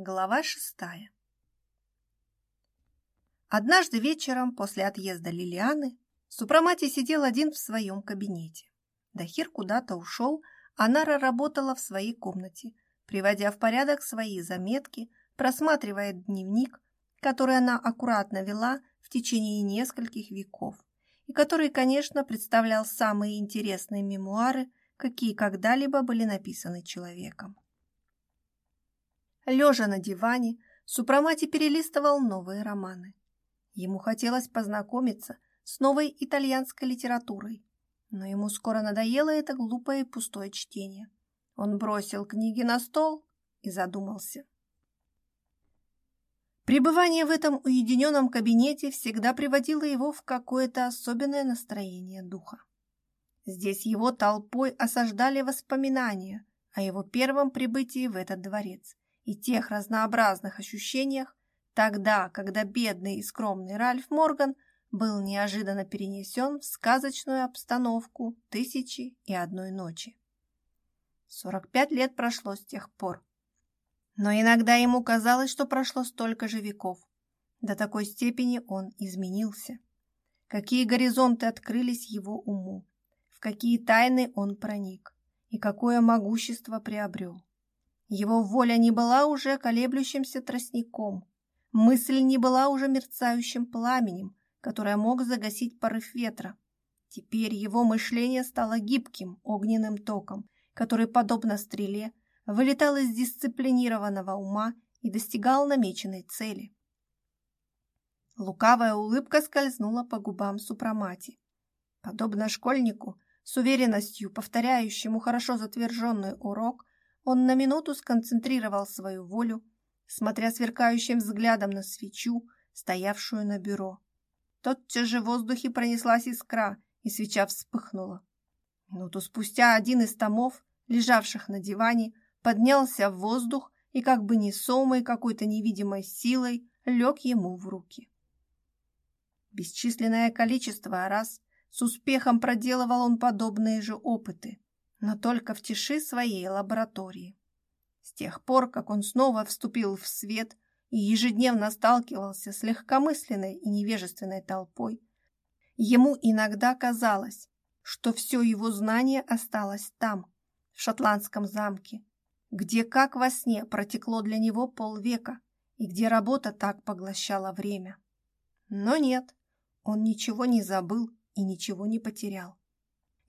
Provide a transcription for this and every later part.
Глава шестая Однажды вечером после отъезда Лилианы Супрамати сидел один в своем кабинете. Дахир куда-то ушел, а Нара работала в своей комнате, приводя в порядок свои заметки, просматривая дневник, который она аккуратно вела в течение нескольких веков, и который, конечно, представлял самые интересные мемуары, какие когда-либо были написаны человеком. Лежа на диване, Супрамати перелистывал новые романы. Ему хотелось познакомиться с новой итальянской литературой, но ему скоро надоело это глупое и пустое чтение. Он бросил книги на стол и задумался. Пребывание в этом уединенном кабинете всегда приводило его в какое-то особенное настроение духа. Здесь его толпой осаждали воспоминания о его первом прибытии в этот дворец и тех разнообразных ощущениях тогда, когда бедный и скромный Ральф Морган был неожиданно перенесен в сказочную обстановку «Тысячи и одной ночи». Сорок пять лет прошло с тех пор. Но иногда ему казалось, что прошло столько же веков. До такой степени он изменился. Какие горизонты открылись его уму, в какие тайны он проник и какое могущество приобрел. Его воля не была уже колеблющимся тростником, мысль не была уже мерцающим пламенем, которое мог загасить порыв ветра. Теперь его мышление стало гибким огненным током, который, подобно стреле, вылетал из дисциплинированного ума и достигал намеченной цели. Лукавая улыбка скользнула по губам супрамати. Подобно школьнику, с уверенностью повторяющему хорошо затверженный урок, он на минуту сконцентрировал свою волю, смотря сверкающим взглядом на свечу, стоявшую на бюро. Тотчас же в воздухе пронеслась искра, и свеча вспыхнула. Минуту спустя один из томов, лежавших на диване, поднялся в воздух и как бы несомой какой-то невидимой силой лег ему в руки. Бесчисленное количество раз с успехом проделывал он подобные же опыты, но только в тиши своей лаборатории. С тех пор, как он снова вступил в свет и ежедневно сталкивался с легкомысленной и невежественной толпой, ему иногда казалось, что все его знание осталось там, в шотландском замке, где, как во сне, протекло для него полвека и где работа так поглощала время. Но нет, он ничего не забыл и ничего не потерял.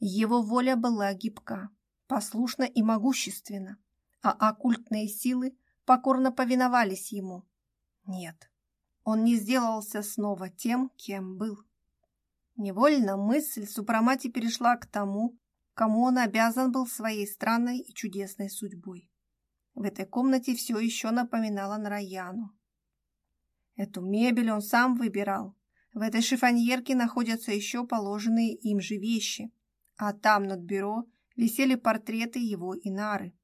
Его воля была гибка, послушна и могущественна, а оккультные силы покорно повиновались ему. Нет, он не сделался снова тем, кем был. Невольно мысль Супрамати перешла к тому, кому он обязан был своей странной и чудесной судьбой. В этой комнате все еще напоминало Нараяну. Эту мебель он сам выбирал. В этой шифоньерке находятся еще положенные им же вещи а там над бюро висели портреты его и Нары.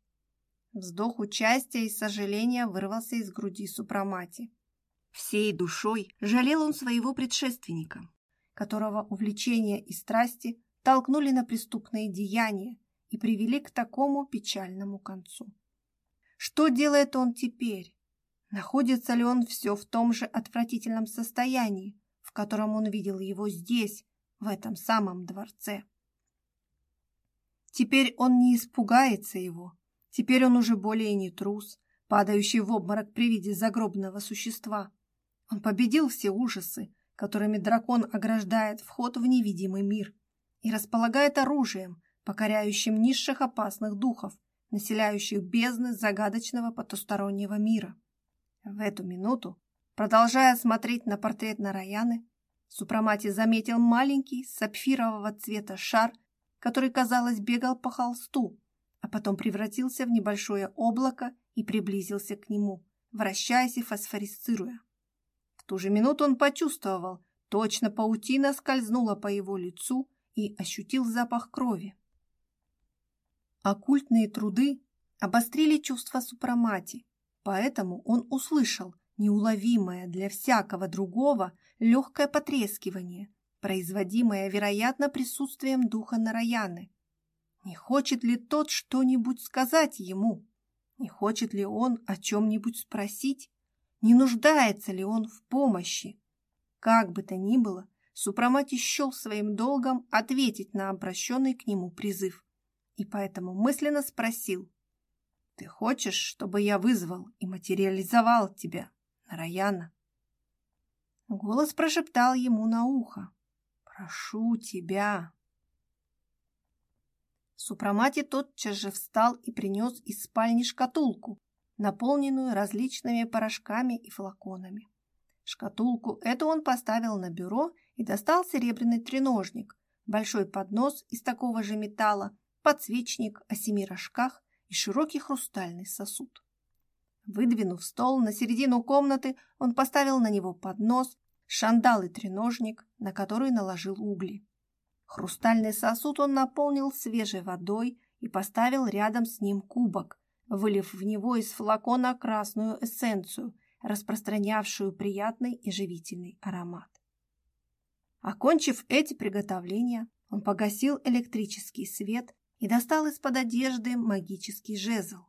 Вздох участия и сожаления вырвался из груди супрамати. Всей душой жалел он своего предшественника, которого увлечения и страсти толкнули на преступные деяния и привели к такому печальному концу. Что делает он теперь? Находится ли он все в том же отвратительном состоянии, в котором он видел его здесь, в этом самом дворце? Теперь он не испугается его. Теперь он уже более не трус, падающий в обморок при виде загробного существа. Он победил все ужасы, которыми дракон ограждает вход в невидимый мир и располагает оружием, покоряющим низших опасных духов, населяющих бездны загадочного потустороннего мира. В эту минуту, продолжая смотреть на портрет Нараяны, Супрамати заметил маленький сапфирового цвета шар – который, казалось, бегал по холсту, а потом превратился в небольшое облако и приблизился к нему, вращаясь и фосфорисцируя. В ту же минуту он почувствовал, точно паутина скользнула по его лицу и ощутил запах крови. Оккультные труды обострили чувства супрамати, поэтому он услышал неуловимое для всякого другого легкое потрескивание, производимое, вероятно, присутствием духа Нараяны. Не хочет ли тот что-нибудь сказать ему? Не хочет ли он о чем-нибудь спросить? Не нуждается ли он в помощи? Как бы то ни было, Супрамати счел своим долгом ответить на обращенный к нему призыв, и поэтому мысленно спросил, «Ты хочешь, чтобы я вызвал и материализовал тебя, Нараяна?» Голос прошептал ему на ухо, «Прошу тебя». Супрамати тотчас же встал и принес из спальни шкатулку, наполненную различными порошками и флаконами. Шкатулку эту он поставил на бюро и достал серебряный треножник, большой поднос из такого же металла, подсвечник о семи рожках и широкий хрустальный сосуд. Выдвинув стол на середину комнаты, он поставил на него поднос, шандал и треножник, на который наложил угли. Хрустальный сосуд он наполнил свежей водой и поставил рядом с ним кубок, вылив в него из флакона красную эссенцию, распространявшую приятный и живительный аромат. Окончив эти приготовления, он погасил электрический свет и достал из-под одежды магический жезл.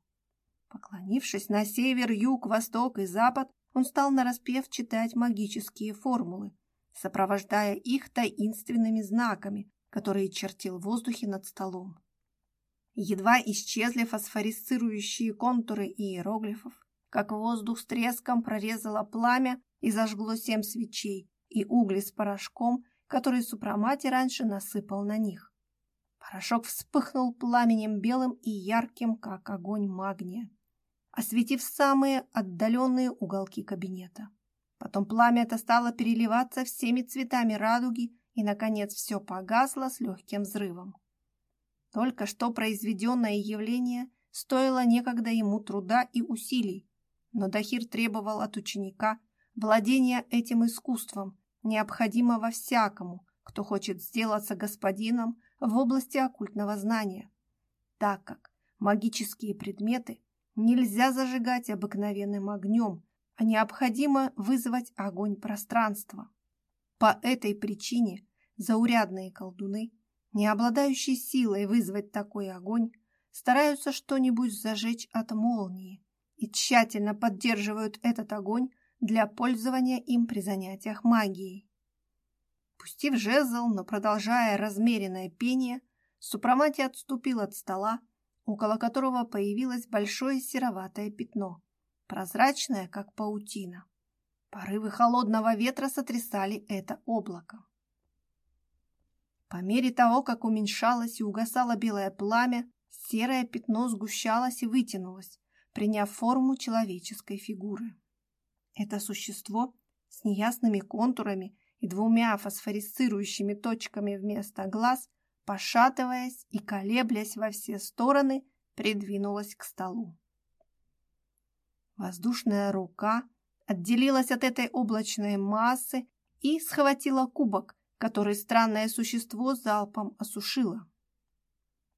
Поклонившись на север, юг, восток и запад, он стал нараспев читать магические формулы, сопровождая их таинственными знаками, которые чертил в воздухе над столом. Едва исчезли фосфорисцирующие контуры иероглифов, как воздух с треском прорезало пламя и зажгло семь свечей и угли с порошком, который Супрамати раньше насыпал на них. Порошок вспыхнул пламенем белым и ярким, как огонь магния, осветив самые отдаленные уголки кабинета. Потом пламя это стало переливаться всеми цветами радуги, и, наконец, все погасло с легким взрывом. Только что произведенное явление стоило некогда ему труда и усилий, но Дахир требовал от ученика владения этим искусством, необходимого всякому, кто хочет сделаться господином в области оккультного знания, так как магические предметы нельзя зажигать обыкновенным огнем, а необходимо вызвать огонь пространства. По этой причине заурядные колдуны, не обладающие силой вызвать такой огонь, стараются что-нибудь зажечь от молнии и тщательно поддерживают этот огонь для пользования им при занятиях магией. Пустив жезл, но продолжая размеренное пение, Супрамати отступил от стола, около которого появилось большое сероватое пятно, прозрачное, как паутина. Порывы холодного ветра сотрясали это облако. По мере того, как уменьшалось и угасало белое пламя, серое пятно сгущалось и вытянулось, приняв форму человеческой фигуры. Это существо с неясными контурами и двумя фосфорисцирующими точками вместо глаз, пошатываясь и колеблясь во все стороны, придвинулось к столу. Воздушная рука отделилась от этой облачной массы и схватила кубок, который странное существо залпом осушило.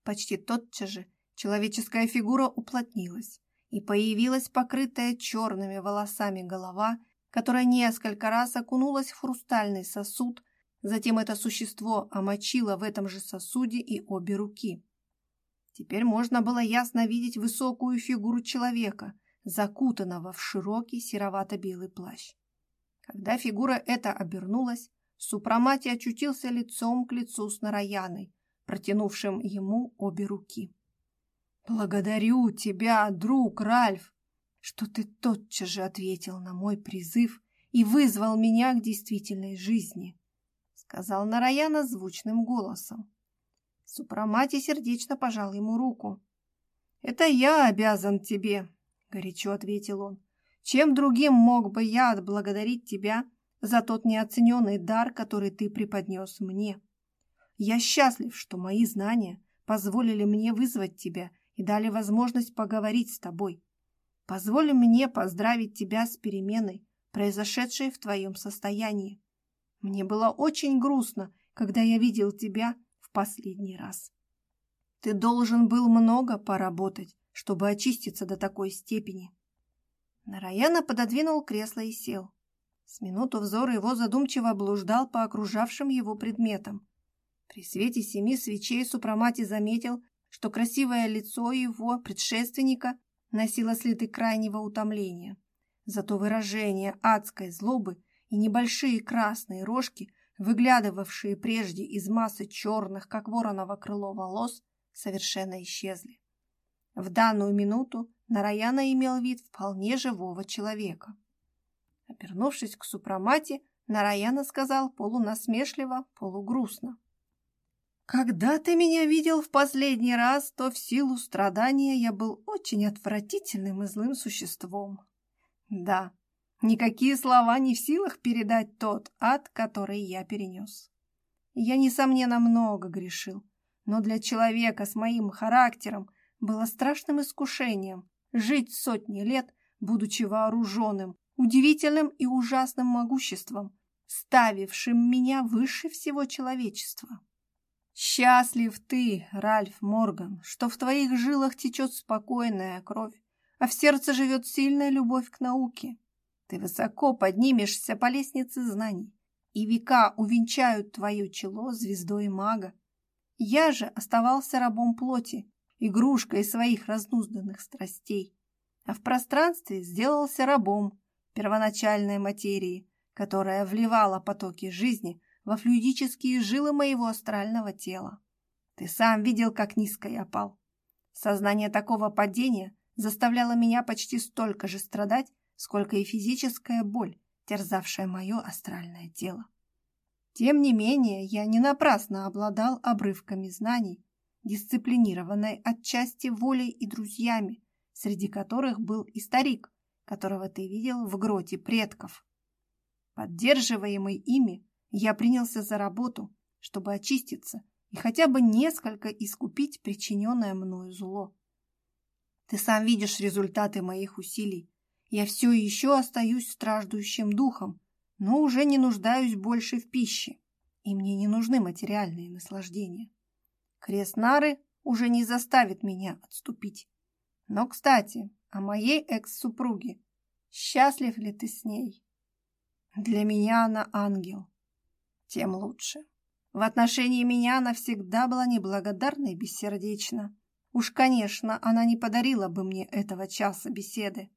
Почти тотчас же человеческая фигура уплотнилась, и появилась покрытая черными волосами голова, которая несколько раз окунулась в хрустальный сосуд, затем это существо омочило в этом же сосуде и обе руки. Теперь можно было ясно видеть высокую фигуру человека, закутанного в широкий серовато-белый плащ. Когда фигура эта обернулась, Супрамати очутился лицом к лицу с Нараяной, протянувшим ему обе руки. «Благодарю тебя, друг Ральф, что ты тотчас же ответил на мой призыв и вызвал меня к действительной жизни», сказал Нараяна звучным голосом. Супрамати сердечно пожал ему руку. «Это я обязан тебе», — горячо ответил он. «Чем другим мог бы я отблагодарить тебя за тот неоцененный дар, который ты преподнес мне. Я счастлив, что мои знания позволили мне вызвать тебя и дали возможность поговорить с тобой. Позволь мне поздравить тебя с переменой, произошедшей в твоем состоянии. Мне было очень грустно, когда я видел тебя в последний раз. Ты должен был много поработать, чтобы очиститься до такой степени. Нараяна пододвинул кресло и сел. С минуту взор его задумчиво блуждал по окружавшим его предметам. При свете семи свечей Супрамати заметил, что красивое лицо его предшественника носила следы крайнего утомления. Зато выражение адской злобы и небольшие красные рожки, выглядывавшие прежде из массы черных, как вороново крыло волос, совершенно исчезли. В данную минуту Нараяна имел вид вполне живого человека. Обернувшись к супромате, Нараяна сказал полунасмешливо, полугрустно. «Когда ты меня видел в последний раз, то в силу страдания я был очень отвратительным и злым существом. Да, никакие слова не в силах передать тот ад, который я перенес. Я, несомненно, много грешил, но для человека с моим характером было страшным искушением жить сотни лет, будучи вооруженным, удивительным и ужасным могуществом, ставившим меня выше всего человечества. Счастлив ты, Ральф Морган, что в твоих жилах течет спокойная кровь, а в сердце живет сильная любовь к науке. Ты высоко поднимешься по лестнице знаний, и века увенчают твое чело звездой мага. Я же оставался рабом плоти, игрушкой своих разнузданных страстей, а в пространстве сделался рабом первоначальной материи, которая вливала потоки жизни во флюидические жилы моего астрального тела. Ты сам видел, как низко я пал. Сознание такого падения заставляло меня почти столько же страдать, сколько и физическая боль, терзавшая мое астральное тело. Тем не менее, я не напрасно обладал обрывками знаний, дисциплинированной отчасти волей и друзьями, среди которых был и старик, которого ты видел в гроте предков. Поддерживаемый ими, я принялся за работу, чтобы очиститься и хотя бы несколько искупить причиненное мною зло. Ты сам видишь результаты моих усилий. Я все еще остаюсь страждущим духом, но уже не нуждаюсь больше в пище, и мне не нужны материальные наслаждения. Крест Нары уже не заставит меня отступить. Но, кстати, о моей экс-супруге. Счастлив ли ты с ней? Для меня она ангел. Тем лучше. В отношении меня она всегда была неблагодарна и бессердечна. Уж, конечно, она не подарила бы мне этого часа беседы.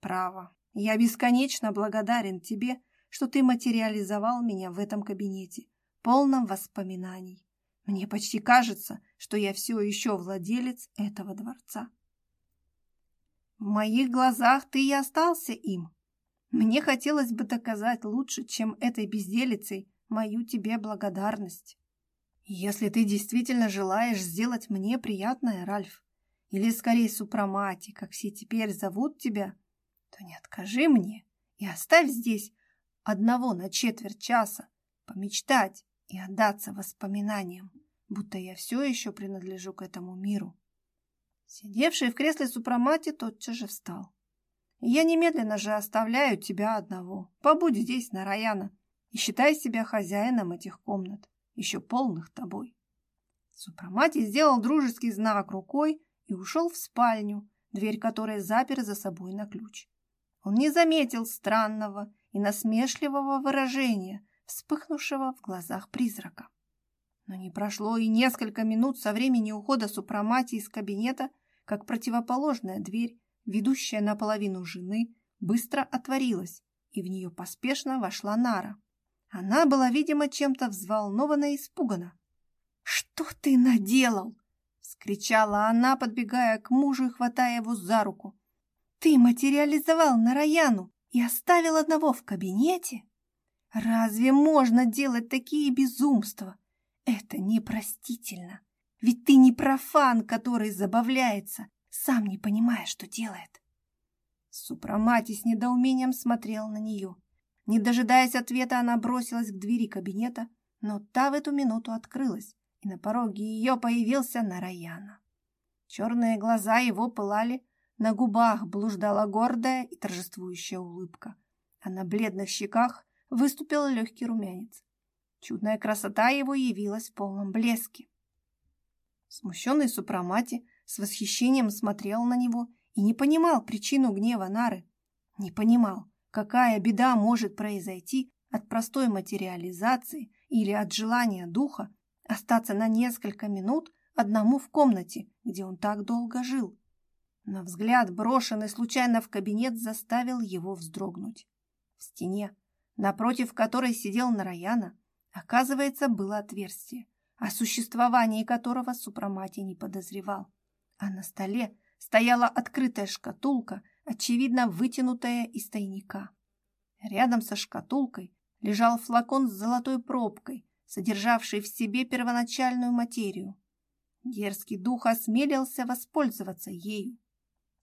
Право, я бесконечно благодарен тебе что ты материализовал меня в этом кабинете, полном воспоминаний. Мне почти кажется, что я все еще владелец этого дворца. В моих глазах ты и остался им. Мне хотелось бы доказать лучше, чем этой безделицей, мою тебе благодарность. Если ты действительно желаешь сделать мне приятное, Ральф, или скорее супромати, как все теперь зовут тебя, то не откажи мне и оставь здесь одного на четверть часа, помечтать и отдаться воспоминаниям, будто я все еще принадлежу к этому миру. Сидевший в кресле супромати тотчас же встал. Я немедленно же оставляю тебя одного. Побудь здесь, на Раяна, и считай себя хозяином этих комнат, еще полных тобой. Супромати сделал дружеский знак рукой и ушел в спальню, дверь которой запер за собой на ключ. Он не заметил странного и насмешливого выражения, вспыхнувшего в глазах призрака. Но не прошло и несколько минут со времени ухода супромати из кабинета, как противоположная дверь, ведущая наполовину жены, быстро отворилась, и в нее поспешно вошла Нара. Она была, видимо, чем-то взволнована и испугана. «Что ты наделал?» — вскричала она, подбегая к мужу и хватая его за руку. «Ты материализовал Нараяну и оставил одного в кабинете? Разве можно делать такие безумства? Это непростительно. Ведь ты не профан, который забавляется, сам не понимая, что делает. Супрамати с недоумением смотрел на нее. Не дожидаясь ответа, она бросилась к двери кабинета, но та в эту минуту открылась, и на пороге ее появился Нараяна. Черные глаза его пылали, на губах блуждала гордая и торжествующая улыбка, а на бледных щеках выступил легкий румянец. Чудная красота его явилась в полном блеске. Смущенный супромати с восхищением смотрел на него и не понимал причину гнева Нары. Не понимал, какая беда может произойти от простой материализации или от желания духа остаться на несколько минут одному в комнате, где он так долго жил. Но взгляд, брошенный случайно в кабинет, заставил его вздрогнуть. В стене, напротив которой сидел Нараяна, оказывается, было отверстие, о существовании которого Супрамати не подозревал. А на столе стояла открытая шкатулка, очевидно вытянутая из тайника. Рядом со шкатулкой лежал флакон с золотой пробкой, содержавший в себе первоначальную материю. Дерзкий дух осмелился воспользоваться ею.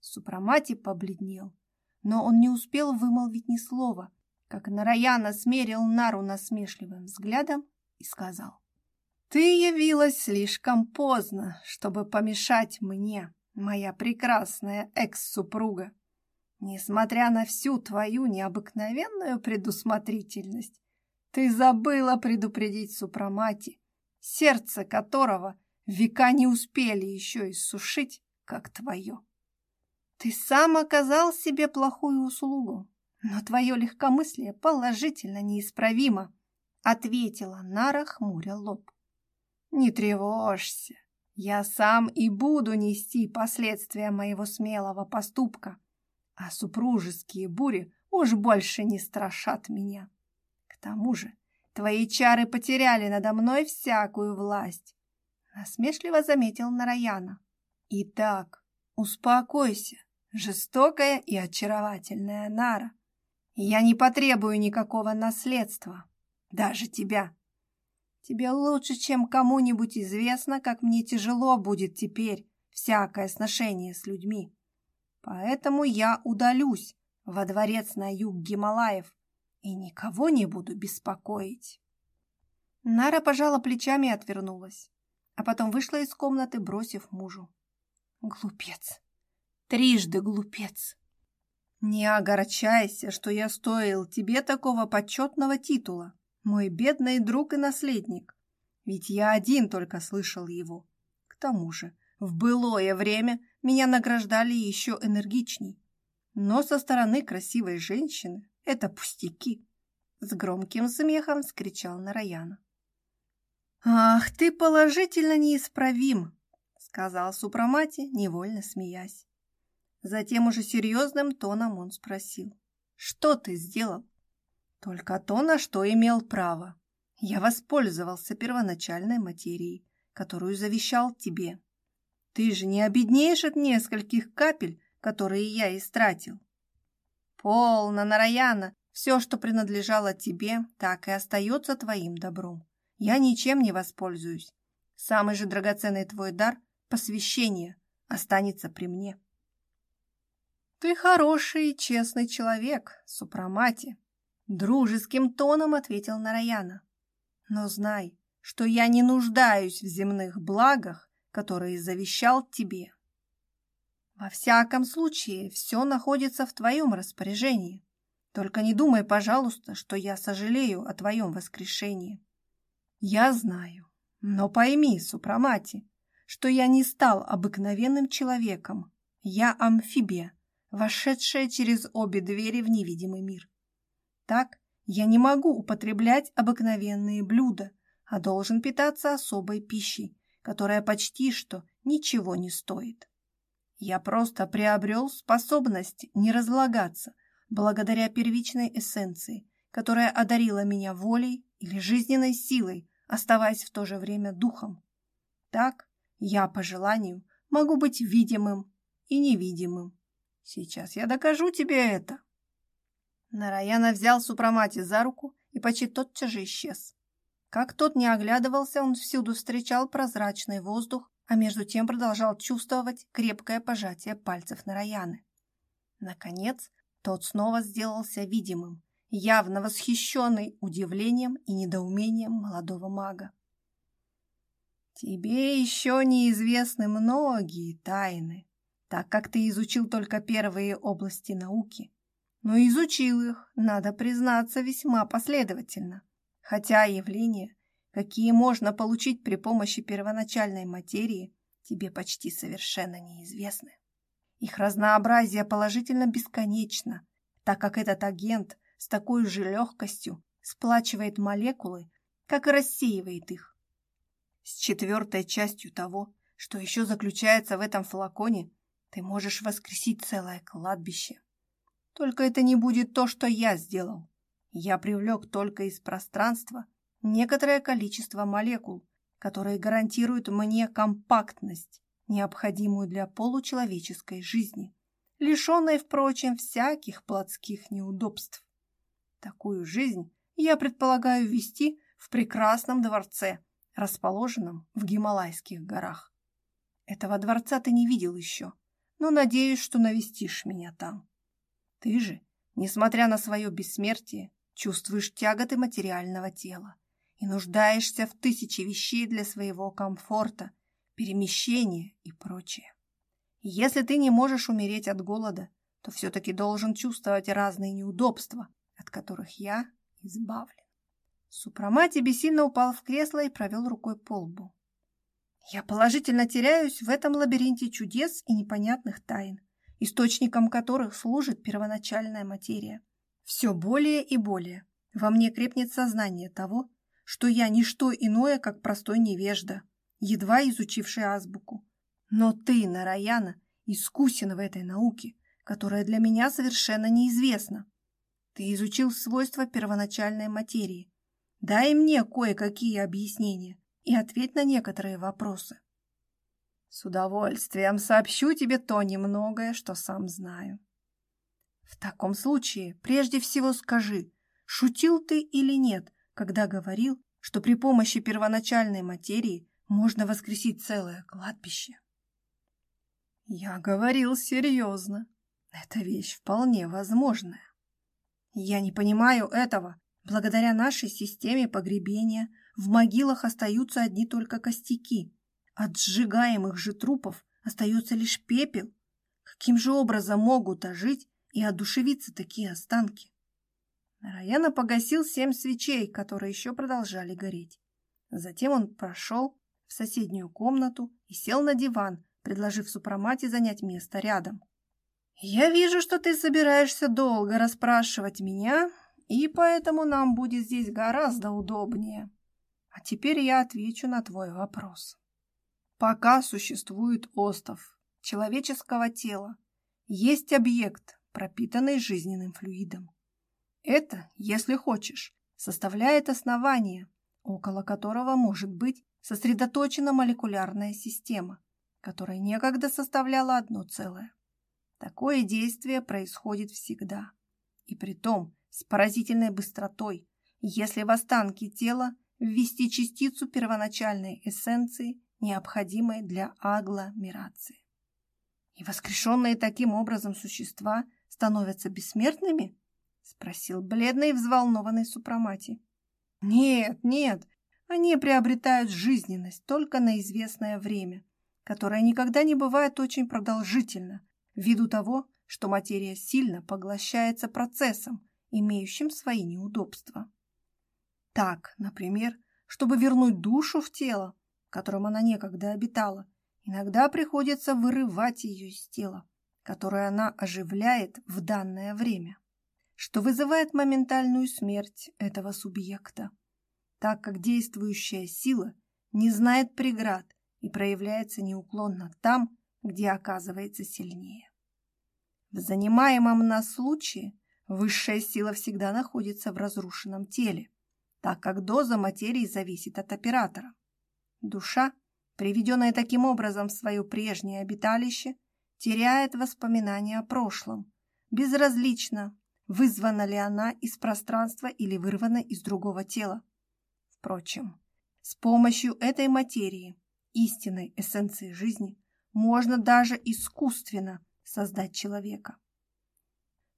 Супрамати побледнел, но он не успел вымолвить ни слова, как Нараяна смерил Нару насмешливым взглядом и сказал. «Ты явилась слишком поздно, чтобы помешать мне, моя прекрасная экс-супруга. Несмотря на всю твою необыкновенную предусмотрительность, ты забыла предупредить Супрамати, сердце которого века не успели еще иссушить, как твое. Ты сам оказал себе плохую услугу, но твое легкомыслие положительно неисправимо, ответила Нара, хмуря лоб. Не тревожься, я сам и буду нести последствия моего смелого поступка, а супружеские бури уж больше не страшат меня. К тому же твои чары потеряли надо мной всякую власть, насмешливо заметил Нараяна. Итак, успокойся, жестокая и очаровательная Нара. Я не потребую никакого наследства, даже тебя. Тебе лучше, чем кому-нибудь известно, как мне тяжело будет теперь всякое сношение с людьми. Поэтому я удалюсь во дворец на юг Гималаев и никого не буду беспокоить. Нара пожала плечами и отвернулась, а потом вышла из комнаты, бросив мужу. Глупец! Трижды глупец! Не огорчайся, что я стоил тебе такого почетного титула, мой бедный друг и наследник, ведь я один только слышал его. К тому же, в былое время меня награждали еще энергичней. Но со стороны красивой женщины это пустяки. С громким смехом скричал Нараяна. «Ах, ты положительно неисправим!» сказал Супрамати, невольно смеясь. Затем уже серьезным тоном он спросил. «Что ты сделал?» «Только то, на что имел право. Я воспользовался первоначальной материей, которую завещал тебе. Ты же не обеднеешь от нескольких капель, которые я истратил. Полно, Нараяна, все, что принадлежало тебе, так и остается твоим добром. Я ничем не воспользуюсь. Самый же драгоценный твой дар — посвящение — останется при мне. Ты хороший и честный человек, Супрамати, дружеским тоном ответил Нараяна. Но знай, что я не нуждаюсь в земных благах которые завещал тебе. Во всяком случае, все находится в твоем распоряжении. Только не думай, пожалуйста, что я сожалею о твоем воскрешении. Я знаю, но пойми, Супрамати, что я не стал обыкновенным человеком. Я амфибия, вошедшая через обе двери в невидимый мир. Так я не могу употреблять обыкновенные блюда, а должен питаться особой пищей, которая почти что ничего не стоит. Я просто приобрел способность не разлагаться благодаря первичной эссенции, которая одарила меня волей или жизненной силой, оставаясь в то же время духом. Так я по желанию могу быть видимым и невидимым. Сейчас я докажу тебе это. Нараяна взял Супрамати за руку и почти тотчас же исчез. Как тот не оглядывался, он всюду встречал прозрачный воздух, а между тем продолжал чувствовать крепкое пожатие пальцев Нараяны. Наконец, тот снова сделался видимым, явно восхищенный удивлением и недоумением молодого мага. «Тебе еще неизвестны многие тайны, так как ты изучил только первые области науки, но изучил их, надо признаться, весьма последовательно хотя явления, какие можно получить при помощи первоначальной материи, тебе почти совершенно неизвестны. Их разнообразие положительно бесконечно, так как этот агент с такой же легкостью сплачивает молекулы, как и рассеивает их. С четвертой частью того, что еще заключается в этом флаконе, Ты можешь воскресить целое кладбище. Только это не будет то, что я сделал. Я привлек только из пространства некоторое количество молекул, которые гарантируют мне компактность, необходимую для получеловеческой жизни, лишенной, впрочем, всяких плотских неудобств. Такую жизнь я предполагаю вести в прекрасном дворце, расположенном в Гималайских горах. Этого дворца ты не видел еще, но надеюсь, что навестишь меня там. Ты же, несмотря на свое бессмертие, чувствуешь тяготы материального тела и нуждаешься в тысяче вещей для своего комфорта, перемещения и прочее. Если ты не можешь умереть от голода, то все-таки должен чувствовать разные неудобства, от которых я избавлен. Супрамати бессильно упал в кресло и провел рукой по лбу. Я положительно теряюсь в этом лабиринте чудес и непонятных тайн, источником которых служит первоначальная материя. Все более и более во мне крепнет сознание того, что я не что иное, как простой невежда, едва изучивший азбуку. Но ты, Нараяна, искусен в этой науке, которая для меня совершенно неизвестна. Ты изучил свойства первоначальной материи. Дай мне кое-какие объяснения и ответь на некоторые вопросы. С удовольствием сообщу тебе то немногое, что сам знаю. В таком случае, прежде всего скажи, шутил ты или нет, когда говорил, что при помощи первоначальной материи можно воскресить целое кладбище. Я говорил серьезно. Эта вещь вполне возможная. Я не понимаю этого. Благодаря нашей системе погребения в могилах остаются одни только костяки. От сжигаемых же трупов остается лишь пепел. Каким же образом могут ожить и одушевиться такие останки? Раяна погасил семь свечей, которые еще продолжали гореть. Затем он прошел в соседнюю комнату и сел на диван, предложив супромате занять место рядом. «Я вижу, что ты собираешься долго расспрашивать меня, и поэтому нам будет здесь гораздо удобнее. А теперь я отвечу на твой вопрос. Пока существует остов человеческого тела, есть объект, пропитанный жизненным флюидом. Это, если хочешь, составляет основание, около которого может быть сосредоточена молекулярная система, которая некогда составляла одно целое. Такое действие происходит всегда, и при том с поразительной быстротой, если в останки тела ввести частицу первоначальной эссенции, необходимой для агломерации. И воскрешенные таким образом существа становятся бессмертными? Спросил бледный и взволнованный Супрамати. Нет, нет, они приобретают жизненность только на известное время, которое никогда не бывает очень продолжительно, ввиду того, что материя сильно поглощается процессом, имеющим свои неудобства. Так, например, чтобы вернуть душу в тело, в котором она некогда обитала, иногда приходится вырывать ее из тела, которое она оживляет в данное время что вызывает моментальную смерть этого субъекта, так как действующая сила не знает преград и проявляется неуклонно там, где оказывается сильнее. В занимаемом нас случае высшая сила всегда находится в разрушенном теле, так как доза материи зависит от оператора. Душа, приведенная таким образом в свое прежнее обиталище, теряет воспоминания о прошлом, безразлично, вызвана ли она из пространства или вырвана из другого тела. Впрочем, с помощью этой материи, истинной эссенции жизни, можно даже искусственно создать человека.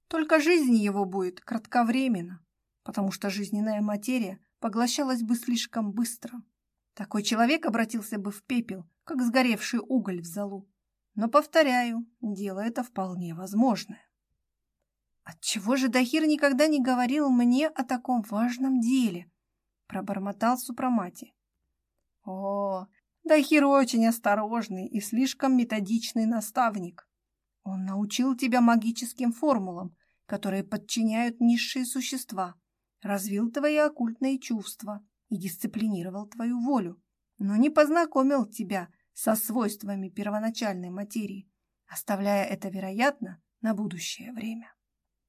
Только жизнь его будет кратковременна, потому что жизненная материя поглощалась бы слишком быстро. Такой человек обратился бы в пепел, как сгоревший уголь в залу. Но, повторяю, дело это вполне возможное. Отчего же Дахир никогда не говорил мне о таком важном деле? Пробормотал Супрамати. О, Дахир очень осторожный и слишком методичный наставник. Он научил тебя магическим формулам, которые подчиняют низшие существа, развил твои оккультные чувства и дисциплинировал твою волю, но не познакомил тебя со свойствами первоначальной материи, оставляя это, вероятно, на будущее время.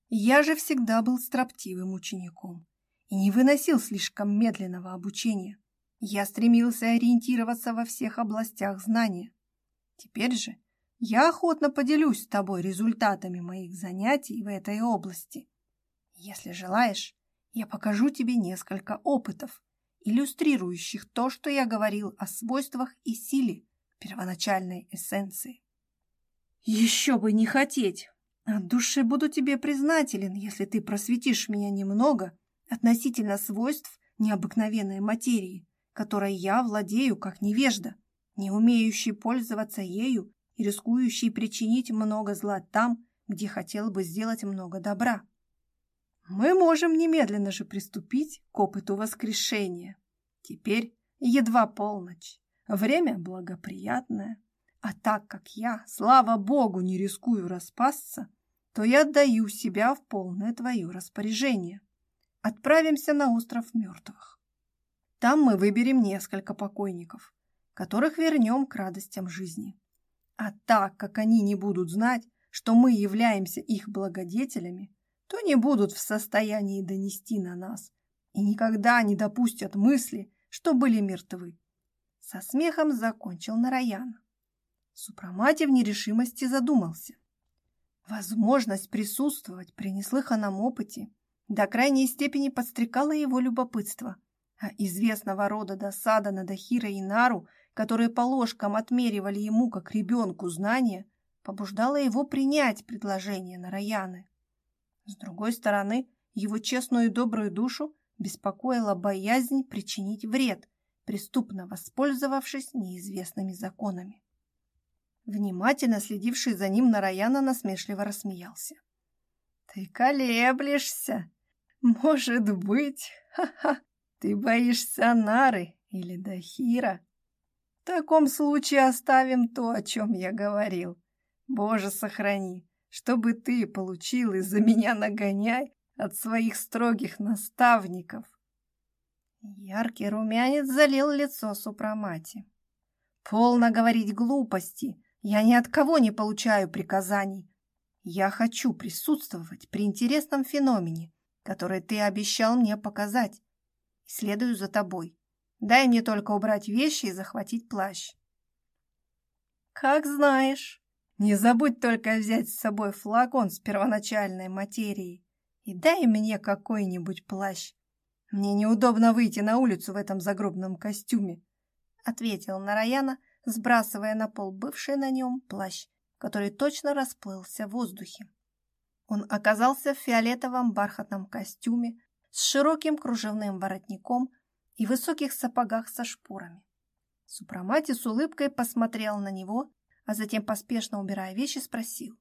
Я же всегда был строптивым учеником и не выносил слишком медленного обучения. Я стремился ориентироваться во всех областях знания. Теперь же я охотно поделюсь с тобой результатами моих занятий в этой области. Если желаешь, я покажу тебе несколько опытов, иллюстрирующих то, что я говорил о свойствах и силе первоначальной эссенции. Еще бы не хотеть! От души буду тебе признателен, если ты просветишь меня немного относительно свойств необыкновенной материи, которой я владею как невежда, не умеющий пользоваться ею и рискующий причинить много зла там, где хотел бы сделать много добра. Мы можем немедленно же приступить к опыту воскрешения. Теперь едва полночь, время благоприятное, а так как я, слава богу, не рискую распасться, то я отдаю себя в полное твое распоряжение. Отправимся на остров мертвых. Там мы выберем несколько покойников, которых вернем к радостям жизни. А так как они не будут знать, что мы являемся их благодетелями, то не будут в состоянии донести на нас и никогда не допустят мысли, что были мертвы. Со смехом закончил Нараян. Супрамати в нерешимости задумался. Возможность присутствовать при неслыханном опыте до крайней степени подстрекала его любопытство, а известного рода досада на Дахира и Нару, которые по ложкам отмеривали ему как ребенку знания, побуждала его принять предложение Нараяны. С другой стороны, его честную и добрую душу беспокоила боязнь причинить вред, преступно воспользовавшись неизвестными законами. Внимательно следивший за ним Нараяна насмешливо рассмеялся. «Ты колеблешься! Может быть, ха-ха, ты боишься Нары или Дахира? В таком случае оставим то, о чем я говорил. Боже, сохрани, чтобы ты получил из-за меня нагоняй от своих строгих наставников. Яркий румянец залил лицо Супрамати. Полно говорить глупости. Я ни от кого не получаю приказаний. Я хочу присутствовать при интересном феномене, который ты обещал мне показать. Следую за тобой. Дай мне только убрать вещи и захватить плащ. Как знаешь. Не забудь только взять с собой флакон с первоначальной материей и дай мне какой-нибудь плащ. Мне неудобно выйти на улицу в этом загробном костюме, ответил Нараяна, сбрасывая на пол бывший на нем плащ, который точно расплылся в воздухе. Он оказался в фиолетовом бархатном костюме с широким кружевным воротником и высоких сапогах со шпорами. Супрамати с улыбкой посмотрел на него, а затем, поспешно убирая вещи, спросил.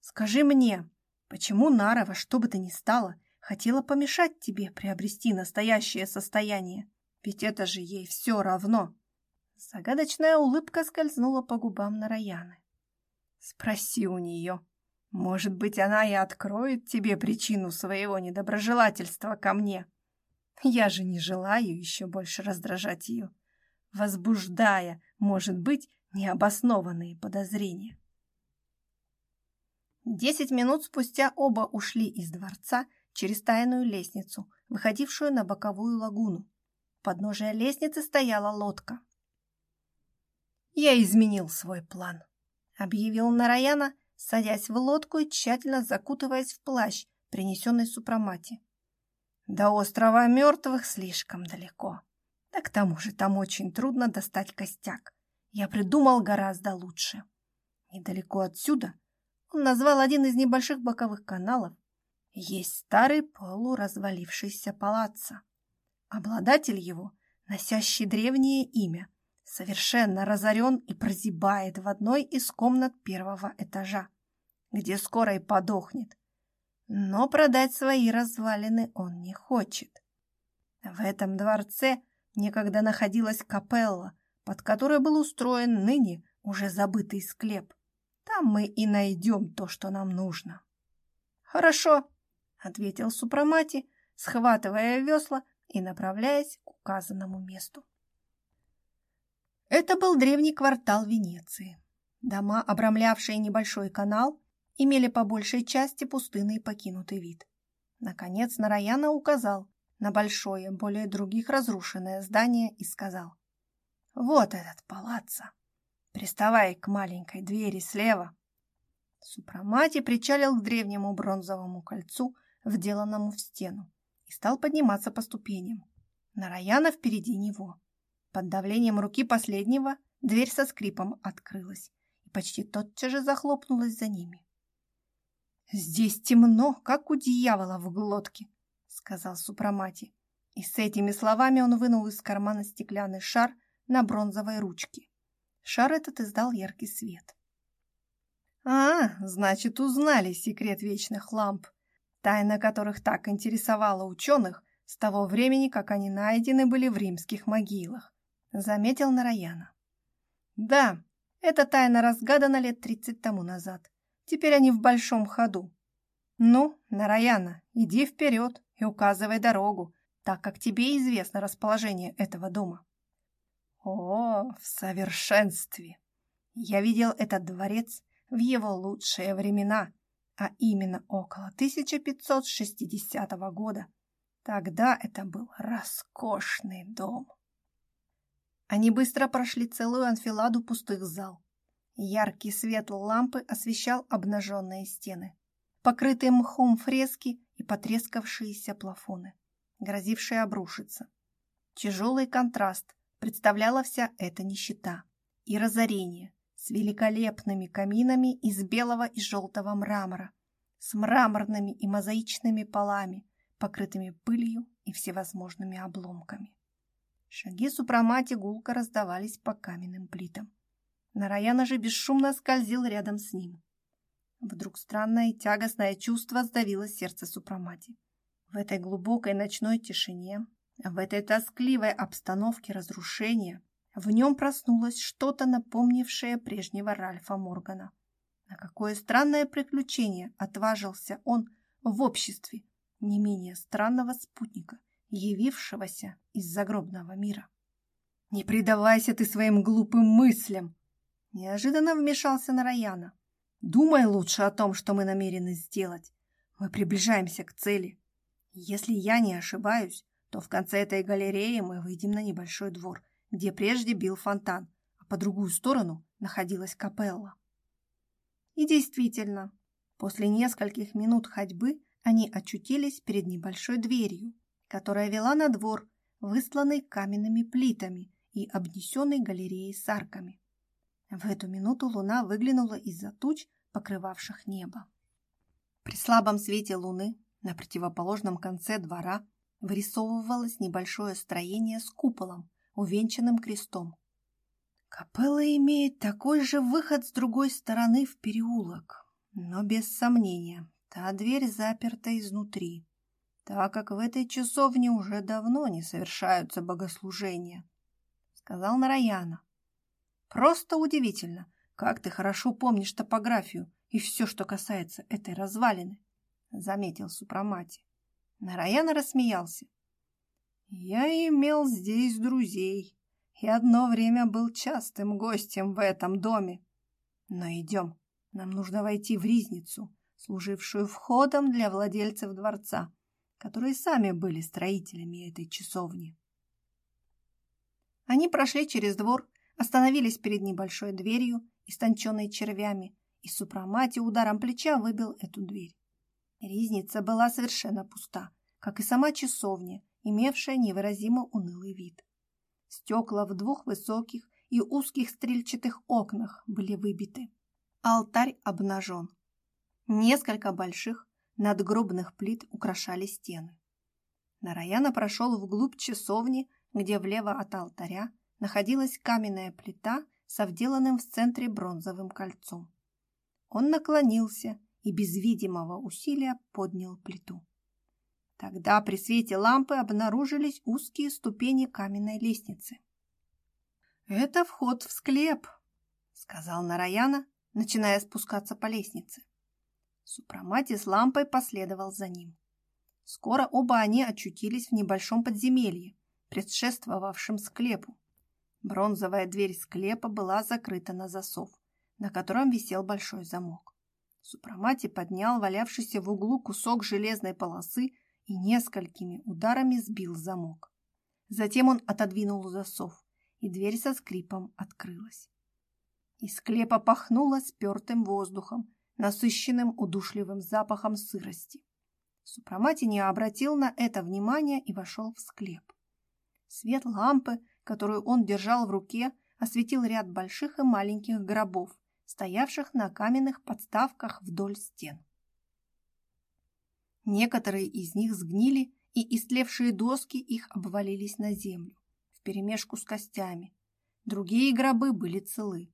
«Скажи мне, почему Нарова, что бы то ни стало, хотела помешать тебе приобрести настоящее состояние? Ведь это же ей все равно!» Загадочная улыбка скользнула по губам Нараяны. «Спроси у нее. Может быть, она и откроет тебе причину своего недоброжелательства ко мне. Я же не желаю еще больше раздражать ее, возбуждая, может быть, необоснованные подозрения». Десять минут спустя оба ушли из дворца через тайную лестницу, выходившую на боковую лагуну. Подножия лестницы стояла лодка. «Я изменил свой план», — объявил Нараяна, садясь в лодку и тщательно закутываясь в плащ, принесенный супромати. «До острова мертвых слишком далеко. Да к тому же там очень трудно достать костяк. Я придумал гораздо лучше. Недалеко отсюда он назвал один из небольших боковых каналов. Есть старый полуразвалившийся палаццо. Обладатель его, носящий древнее имя, совершенно разорен и прозябает в одной из комнат первого этажа, где скоро и подохнет. Но продать свои развалины он не хочет. В этом дворце некогда находилась капелла, под которой был устроен ныне уже забытый склеп. Там мы и найдем то, что нам нужно. Хорошо, ответил Супрамати, схватывая весла и направляясь к указанному месту. Это был древний квартал Венеции. Дома, обрамлявшие небольшой канал, имели по большей части пустынный покинутый вид. Наконец Нараяна указал на большое, более других разрушенное здание и сказал. «Вот этот палаццо. Приставай к маленькой двери слева». Супрамати причалил к древнему бронзовому кольцу, вделанному в стену, и стал подниматься по ступеням. Нараяна впереди него. Под давлением руки последнего дверь со скрипом открылась и почти тотчас же захлопнулась за ними. «Здесь темно, как у дьявола в глотке», — сказал Супрамати. И с этими словами он вынул из кармана стеклянный шар на бронзовой ручке. Шар этот издал яркий свет. «А, значит, узнали секрет вечных ламп, тайна которых так интересовала ученых с того времени, как они найдены были в римских могилах», — заметил Нараяна. «Да, эта тайна разгадана лет тридцать тому назад. Теперь они в большом ходу. Ну, Нараяна, иди вперед и указывай дорогу, так как тебе известно расположение этого дома. О, в совершенстве! Я видел этот дворец в его лучшие времена, а именно около 1560 года. Тогда это был роскошный дом. Они быстро прошли целую анфиладу пустых зал. Яркий свет лампы освещал обнаженные стены, покрытые мхом фрески и потрескавшиеся плафоны, грозившие обрушиться. Тяжелый контраст представляла вся эта нищета и разорение с великолепными каминами из белого и желтого мрамора, с мраморными и мозаичными полами, покрытыми пылью и всевозможными обломками. Шаги супрамати гулко раздавались по каменным плитам. Нараяна же бесшумно скользил рядом с ним. Вдруг странное тягостное чувство сдавило сердце Супрамати. В этой глубокой ночной тишине, в этой тоскливой обстановке разрушения, в нем проснулось что-то, напомнившее прежнего Ральфа Моргана. На какое странное приключение отважился он в обществе не менее странного спутника, явившегося из загробного мира. «Не предавайся ты своим глупым мыслям!» Неожиданно вмешался Нараяна. «Думай лучше о том, что мы намерены сделать. Мы приближаемся к цели. Если я не ошибаюсь, то в конце этой галереи мы выйдем на небольшой двор, где прежде бил фонтан, а по другую сторону находилась капелла». И действительно, после нескольких минут ходьбы они очутились перед небольшой дверью, которая вела на двор, выстланный каменными плитами и обнесенный галереей с арками. В эту минуту луна выглянула из-за туч, покрывавших небо. При слабом свете луны на противоположном конце двора вырисовывалось небольшое строение с куполом, увенчанным крестом. Капелла имеет такой же выход с другой стороны в переулок, но без сомнения, та дверь заперта изнутри, так как в этой часовне уже давно не совершаются богослужения, сказал Нараяна. Просто удивительно, как ты хорошо помнишь топографию и все, что касается этой развалины, — заметил Супрамати. Нараяна рассмеялся. Я имел здесь друзей и одно время был частым гостем в этом доме. Но идем, нам нужно войти в ризницу, служившую входом для владельцев дворца, которые сами были строителями этой часовни. Они прошли через двор остановились перед небольшой дверью, истонченной червями, и Супрамати ударом плеча выбил эту дверь. Ризница была совершенно пуста, как и сама часовня, имевшая невыразимо унылый вид. Стекла в двух высоких и узких стрельчатых окнах были выбиты. Алтарь обнажен. Несколько больших надгробных плит украшали стены. Нараяна прошел вглубь часовни, где влево от алтаря находилась каменная плита со вделанным в центре бронзовым кольцом. Он наклонился и без видимого усилия поднял плиту. Тогда при свете лампы обнаружились узкие ступени каменной лестницы. «Это вход в склеп», — сказал Нараяна, начиная спускаться по лестнице. Супрамати с лампой последовал за ним. Скоро оба они очутились в небольшом подземелье, предшествовавшем склепу. Бронзовая дверь склепа была закрыта на засов, на котором висел большой замок. Супрамати поднял валявшийся в углу кусок железной полосы и несколькими ударами сбил замок. Затем он отодвинул засов, и дверь со скрипом открылась. Из склепа пахнуло спертым воздухом, насыщенным удушливым запахом сырости. Супрамати не обратил на это внимания и вошел в склеп. Свет лампы, которую он держал в руке, осветил ряд больших и маленьких гробов, стоявших на каменных подставках вдоль стен. Некоторые из них сгнили, и истлевшие доски их обвалились на землю, вперемешку с костями. Другие гробы были целы.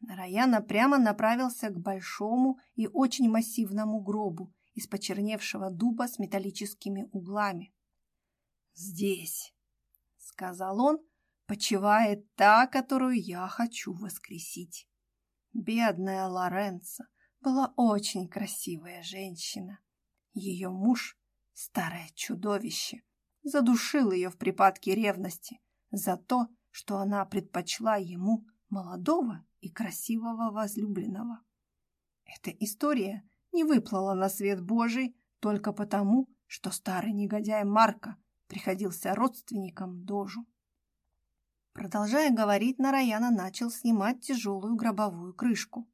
Нараяна прямо направился к большому и очень массивному гробу из почерневшего дуба с металлическими углами. «Здесь», — сказал он, — «почивает та, которую я хочу воскресить». Бедная Лоренцо была очень красивая женщина. Ее муж, старое чудовище, задушил ее в припадке ревности за то, что она предпочла ему молодого и красивого возлюбленного. Эта история не выплыла на свет Божий только потому, что старый негодяй Марка приходился родственником Дожу. Продолжая говорить, Нараяна начал снимать тяжелую гробовую крышку,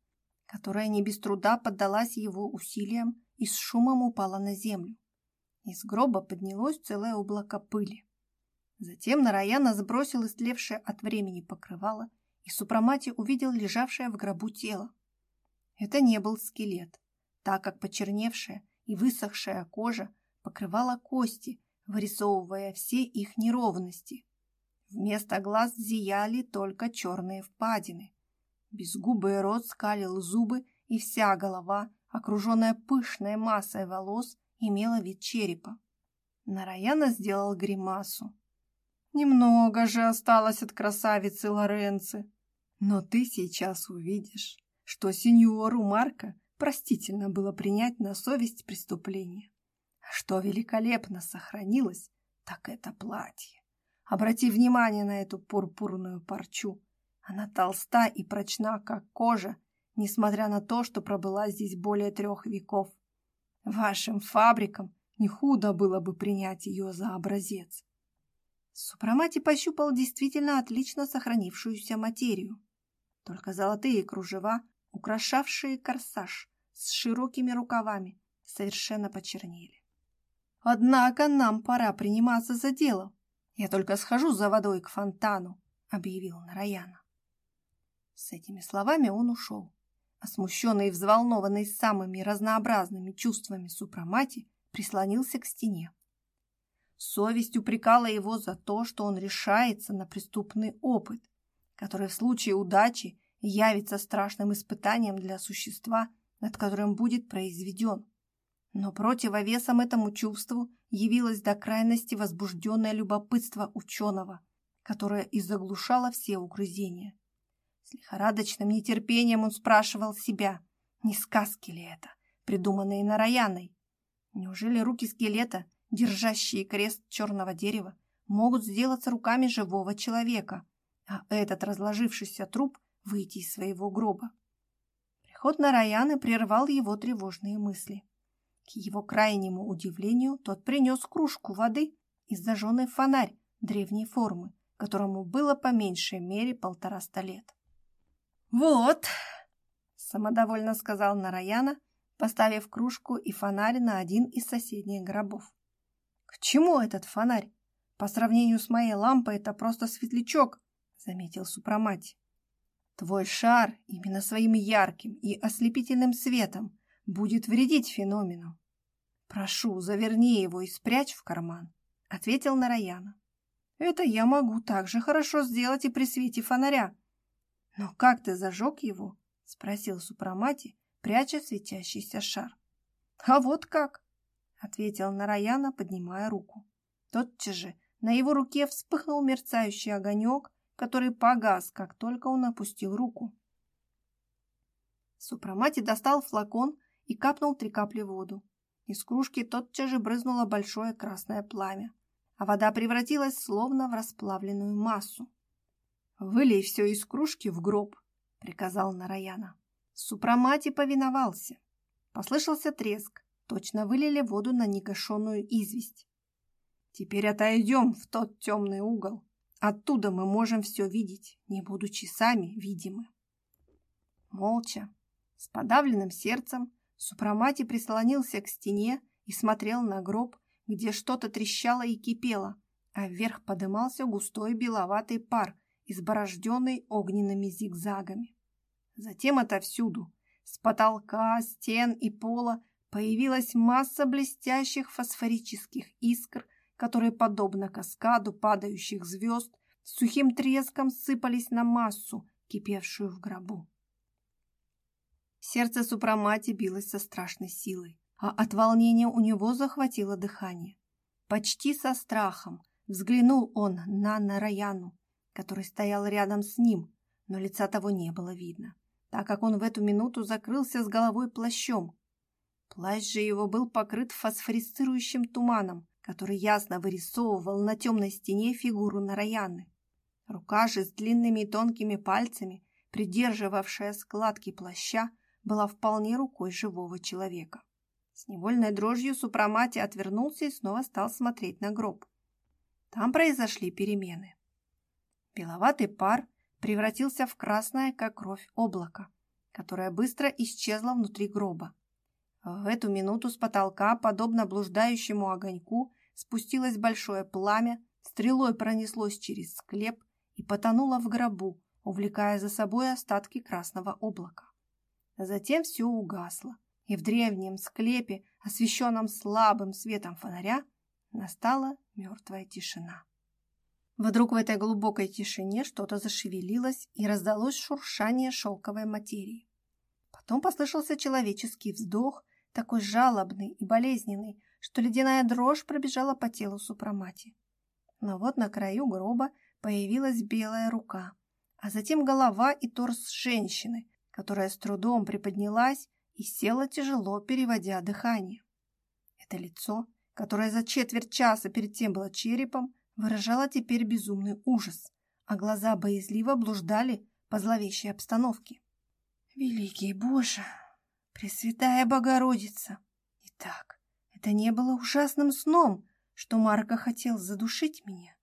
которая не без труда поддалась его усилиям и с шумом упала на землю. Из гроба поднялось целое облако пыли. Затем Нараяна сбросил истлевшее от времени покрывало, и Супрамати увидел лежавшее в гробу тело. Это не был скелет, так как почерневшая и высохшая кожа покрывала кости, вырисовывая все их неровности. Вместо глаз зияли только черные впадины. Безгубый рот скалил зубы, и вся голова, окруженная пышной массой волос, имела вид черепа. Нараяна сделал гримасу. Немного же осталось от красавицы Лоренцы. Но ты сейчас увидишь, что сеньору Марка простительно было принять на совесть преступление. А что великолепно сохранилось, так это платье. Обрати внимание на эту пурпурную парчу. Она толста и прочна, как кожа, несмотря на то, что пробыла здесь более трех веков. Вашим фабрикам не худо было бы принять ее за образец. Супрамати пощупал действительно отлично сохранившуюся материю. Только золотые кружева, украшавшие корсаж с широкими рукавами, совершенно почернели. Однако нам пора приниматься за дело. Я только схожу за водой к фонтану, объявил Нараяна. С этими словами он ушел, а смущенный и взволнованный самыми разнообразными чувствами Супрамати прислонился к стене. Совесть упрекала его за то, что он решается на преступный опыт, который в случае удачи явится страшным испытанием для существа, над которым будет произведен. Но противовесом этому чувству явилось до крайности возбужденное любопытство ученого, которое и заглушало все угрызения. С лихорадочным нетерпением он спрашивал себя, не сказки ли это, придуманные Нараяной. Неужели руки скелета держащие крест черного дерева, могут сделаться руками живого человека, а этот разложившийся труп выйти из своего гроба. Приход на Раяны прервал его тревожные мысли. К его крайнему удивлению тот принес кружку воды и зажженный фонарь древней формы, которому было по меньшей мере полтораста лет. «Вот!» — самодовольно сказал Нараяна, поставив кружку и фонарь на один из соседних гробов. К чему этот фонарь? По сравнению с моей лампой это просто светлячок, заметил Супрамати. Твой шар именно своим ярким и ослепительным светом будет вредить феномену. Прошу, заверни его и спрячь в карман, ответил Нараяна. Это я могу так же хорошо сделать и при свете фонаря. Но как ты зажег его? спросил Супрамати, пряча светящийся шар. А вот как ответил Нараяна, поднимая руку. Тотчас же на его руке вспыхнул мерцающий огонек, который погас, как только он опустил руку. Супрамати достал флакон и капнул три капли воду. Из кружки тотчас же брызнуло большое красное пламя, а вода превратилась словно в расплавленную массу. «Вылей все из кружки в гроб», — приказал Нараяна. Супрамати повиновался. Послышался треск. Точно вылили воду на негашенную известь. Теперь отойдем в тот темный угол. Оттуда мы можем все видеть, не будучи сами видимы. Молча, с подавленным сердцем, Супрамати прислонился к стене и смотрел на гроб, где что-то трещало и кипело, а вверх подымался густой беловатый пар, изборожденный огненными зигзагами. Затем отовсюду, с потолка, стен и пола, появилась масса блестящих фосфорических искр, которые, подобно каскаду падающих звезд, с сухим треском сыпались на массу, кипевшую в гробу. Сердце Супрамати билось со страшной силой, а от волнения у него захватило дыхание. Почти со страхом взглянул он на Нараяну, который стоял рядом с ним, но лица того не было видно, так как он в эту минуту закрылся с головой плащом. Плащ же его был покрыт фосфорисцирующим туманом, который ясно вырисовывал на темной стене фигуру Нараяны. Рука же с длинными тонкими пальцами, придерживавшая складки плаща, была вполне рукой живого человека. С невольной дрожью Супрамати отвернулся и снова стал смотреть на гроб. Там произошли перемены. Беловатый пар превратился в красное, как кровь, облако, которое быстро исчезло внутри гроба. В эту минуту с потолка, подобно блуждающему огоньку, спустилось большое пламя, стрелой пронеслось через склеп и потонуло в гробу, увлекая за собой остатки красного облака. Затем все угасло, и в древнем склепе, освещенном слабым светом фонаря, настала мертвая тишина. Вдруг в этой глубокой тишине что-то зашевелилось и раздалось шуршание шелковой материи. Потом послышался человеческий вздох, такой жалобный и болезненный, что ледяная дрожь пробежала по телу Супрамати. Но вот на краю гроба появилась белая рука, а затем голова и торс женщины, которая с трудом приподнялась и села тяжело, переводя дыхание. Это лицо, которое за четверть часа перед тем было черепом, выражала теперь безумный ужас, а глаза боязливо блуждали по зловещей обстановке. «Великий Боже! Пресвятая Богородица! Итак, это не было ужасным сном, что Марко хотел задушить меня,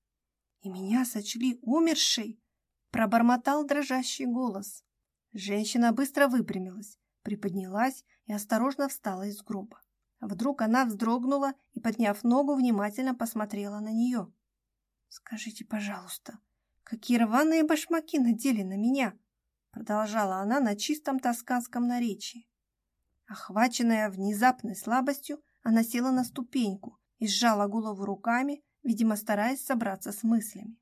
и меня сочли умершей!» Пробормотал дрожащий голос. Женщина быстро выпрямилась, приподнялась и осторожно встала из гроба. Вдруг она вздрогнула и, подняв ногу, внимательно посмотрела на нее. «Скажите, пожалуйста, какие рваные башмаки надели на меня?» Продолжала она на чистом тосканском наречии. Охваченная внезапной слабостью, она села на ступеньку и сжала голову руками, видимо, стараясь собраться с мыслями.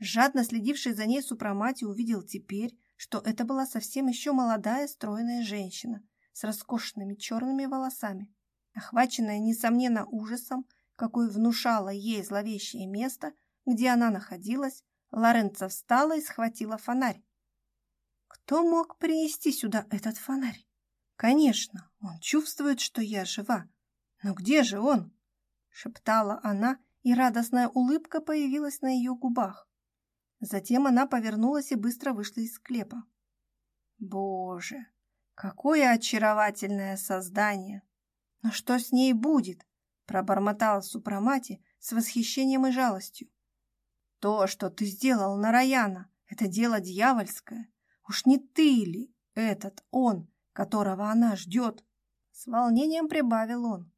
Жадно следивший за ней супромати увидел теперь, что это была совсем еще молодая стройная женщина с роскошными черными волосами. Охваченная, несомненно, ужасом, какой внушало ей зловещее место, где она находилась, Лоренца встала и схватила фонарь. Кто мог принести сюда этот фонарь? Конечно, он чувствует, что я жива. Но где же он? Шептала она, и радостная улыбка появилась на ее губах. Затем она повернулась и быстро вышла из склепа. Боже, какое очаровательное создание! Но что с ней будет? Пробормотала Супрамати с восхищением и жалостью. То, что ты сделал на Раяна, это дело дьявольское. Уж не ты ли этот он, которого она ждет? С волнением прибавил он.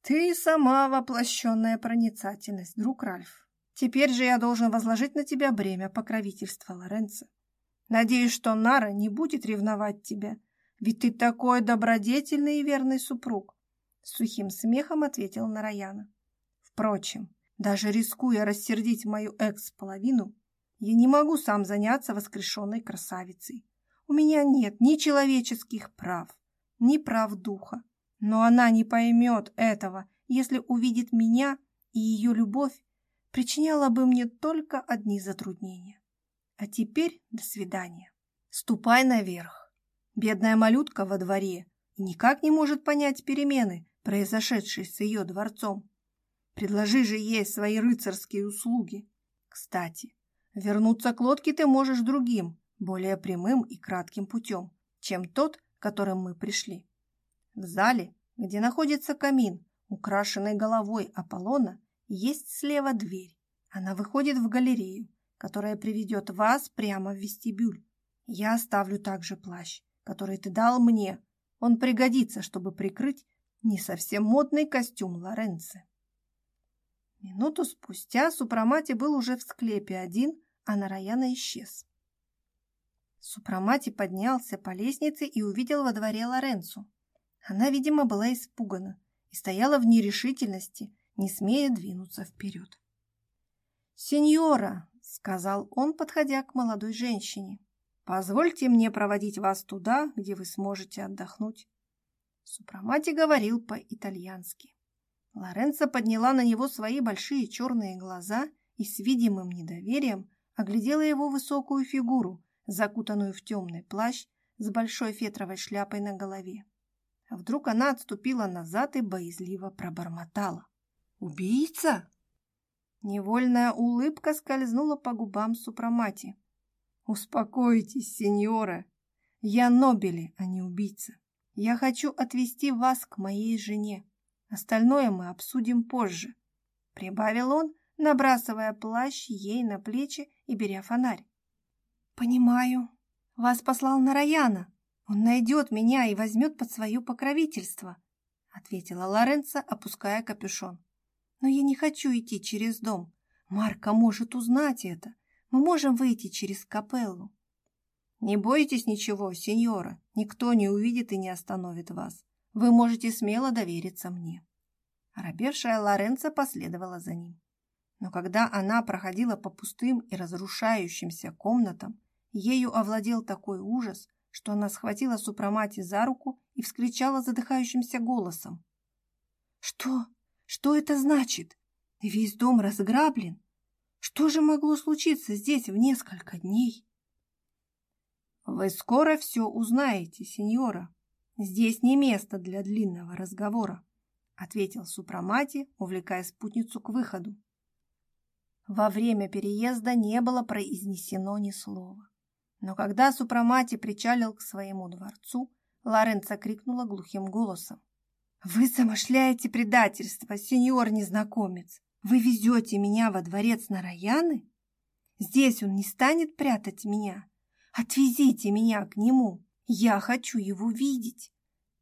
Ты сама воплощенная проницательность, друг Ральф. Теперь же я должен возложить на тебя бремя покровительства Лоренцо. Надеюсь, что Нара не будет ревновать тебя, ведь ты такой добродетельный и верный супруг. Сухим смехом ответил Нараяна. Впрочем, даже рискуя рассердить мою экс-половину, я не могу сам заняться воскрешенной красавицей. У меня нет ни человеческих прав, ни прав духа. Но она не поймет этого, если увидит меня, и ее любовь причиняла бы мне только одни затруднения. А теперь до свидания. Ступай наверх. Бедная малютка во дворе никак не может понять перемены, произошедшие с ее дворцом. Предложи же ей свои рыцарские услуги. Кстати, вернуться к лодке ты можешь другим, более прямым и кратким путем, чем тот, которым мы пришли. В зале, где находится камин, украшенный головой Аполлона, есть слева дверь. Она выходит в галерею, которая приведет вас прямо в вестибюль. Я оставлю также плащ, который ты дал мне. Он пригодится, чтобы прикрыть не совсем модный костюм Лоренци. Минуту спустя Супрамати был уже в склепе один, а Нараяна исчез. Супрамати поднялся по лестнице и увидел во дворе Лоренцу. Она, видимо, была испугана и стояла в нерешительности, не смея двинуться вперед. «Сеньора!» — сказал он, подходя к молодой женщине. «Позвольте мне проводить вас туда, где вы сможете отдохнуть». Супрамати говорил по-итальянски. Лоренцо подняла на него свои большие черные глаза и с видимым недоверием оглядела его высокую фигуру, закутанную в темный плащ с большой фетровой шляпой на голове. А вдруг она отступила назад и боязливо пробормотала. «Убийца?» Невольная улыбка скользнула по губам Супрамати. «Успокойтесь, сеньора. Я Нобели, а не убийца. Я хочу отвезти вас к моей жене. Остальное мы обсудим позже», — прибавил он, набрасывая плащ ей на плечи и беря фонарь. «Понимаю. Вас послал Нараяна. Он найдет меня и возьмет под свое покровительство», — ответила Лоренцо, опуская капюшон. Но я не хочу идти через дом. Марка может узнать это. Мы можем выйти через капеллу. Не бойтесь ничего, сеньора. Никто не увидит и не остановит вас. Вы можете смело довериться мне. Оробевшая Лоренцо последовала за ним. Но когда она проходила по пустым и разрушающимся комнатам, ею овладел такой ужас, что она схватила Супрамати за руку и вскричала задыхающимся голосом. «Что? Что это значит? Весь дом разграблен. Что же могло случиться здесь в несколько дней? Вы скоро все узнаете, сеньора. Здесь не место для длинного разговора, ответил Супрамати, увлекая спутницу к выходу. Во время переезда не было произнесено ни слова. Но когда Супрамати причалил к своему дворцу, Лоренцо крикнула глухим голосом. «Вы замышляете предательство, сеньор-незнакомец! Вы везете меня во дворец Нараяны? Здесь он не станет прятать меня. Отвезите меня к нему, я хочу его видеть!»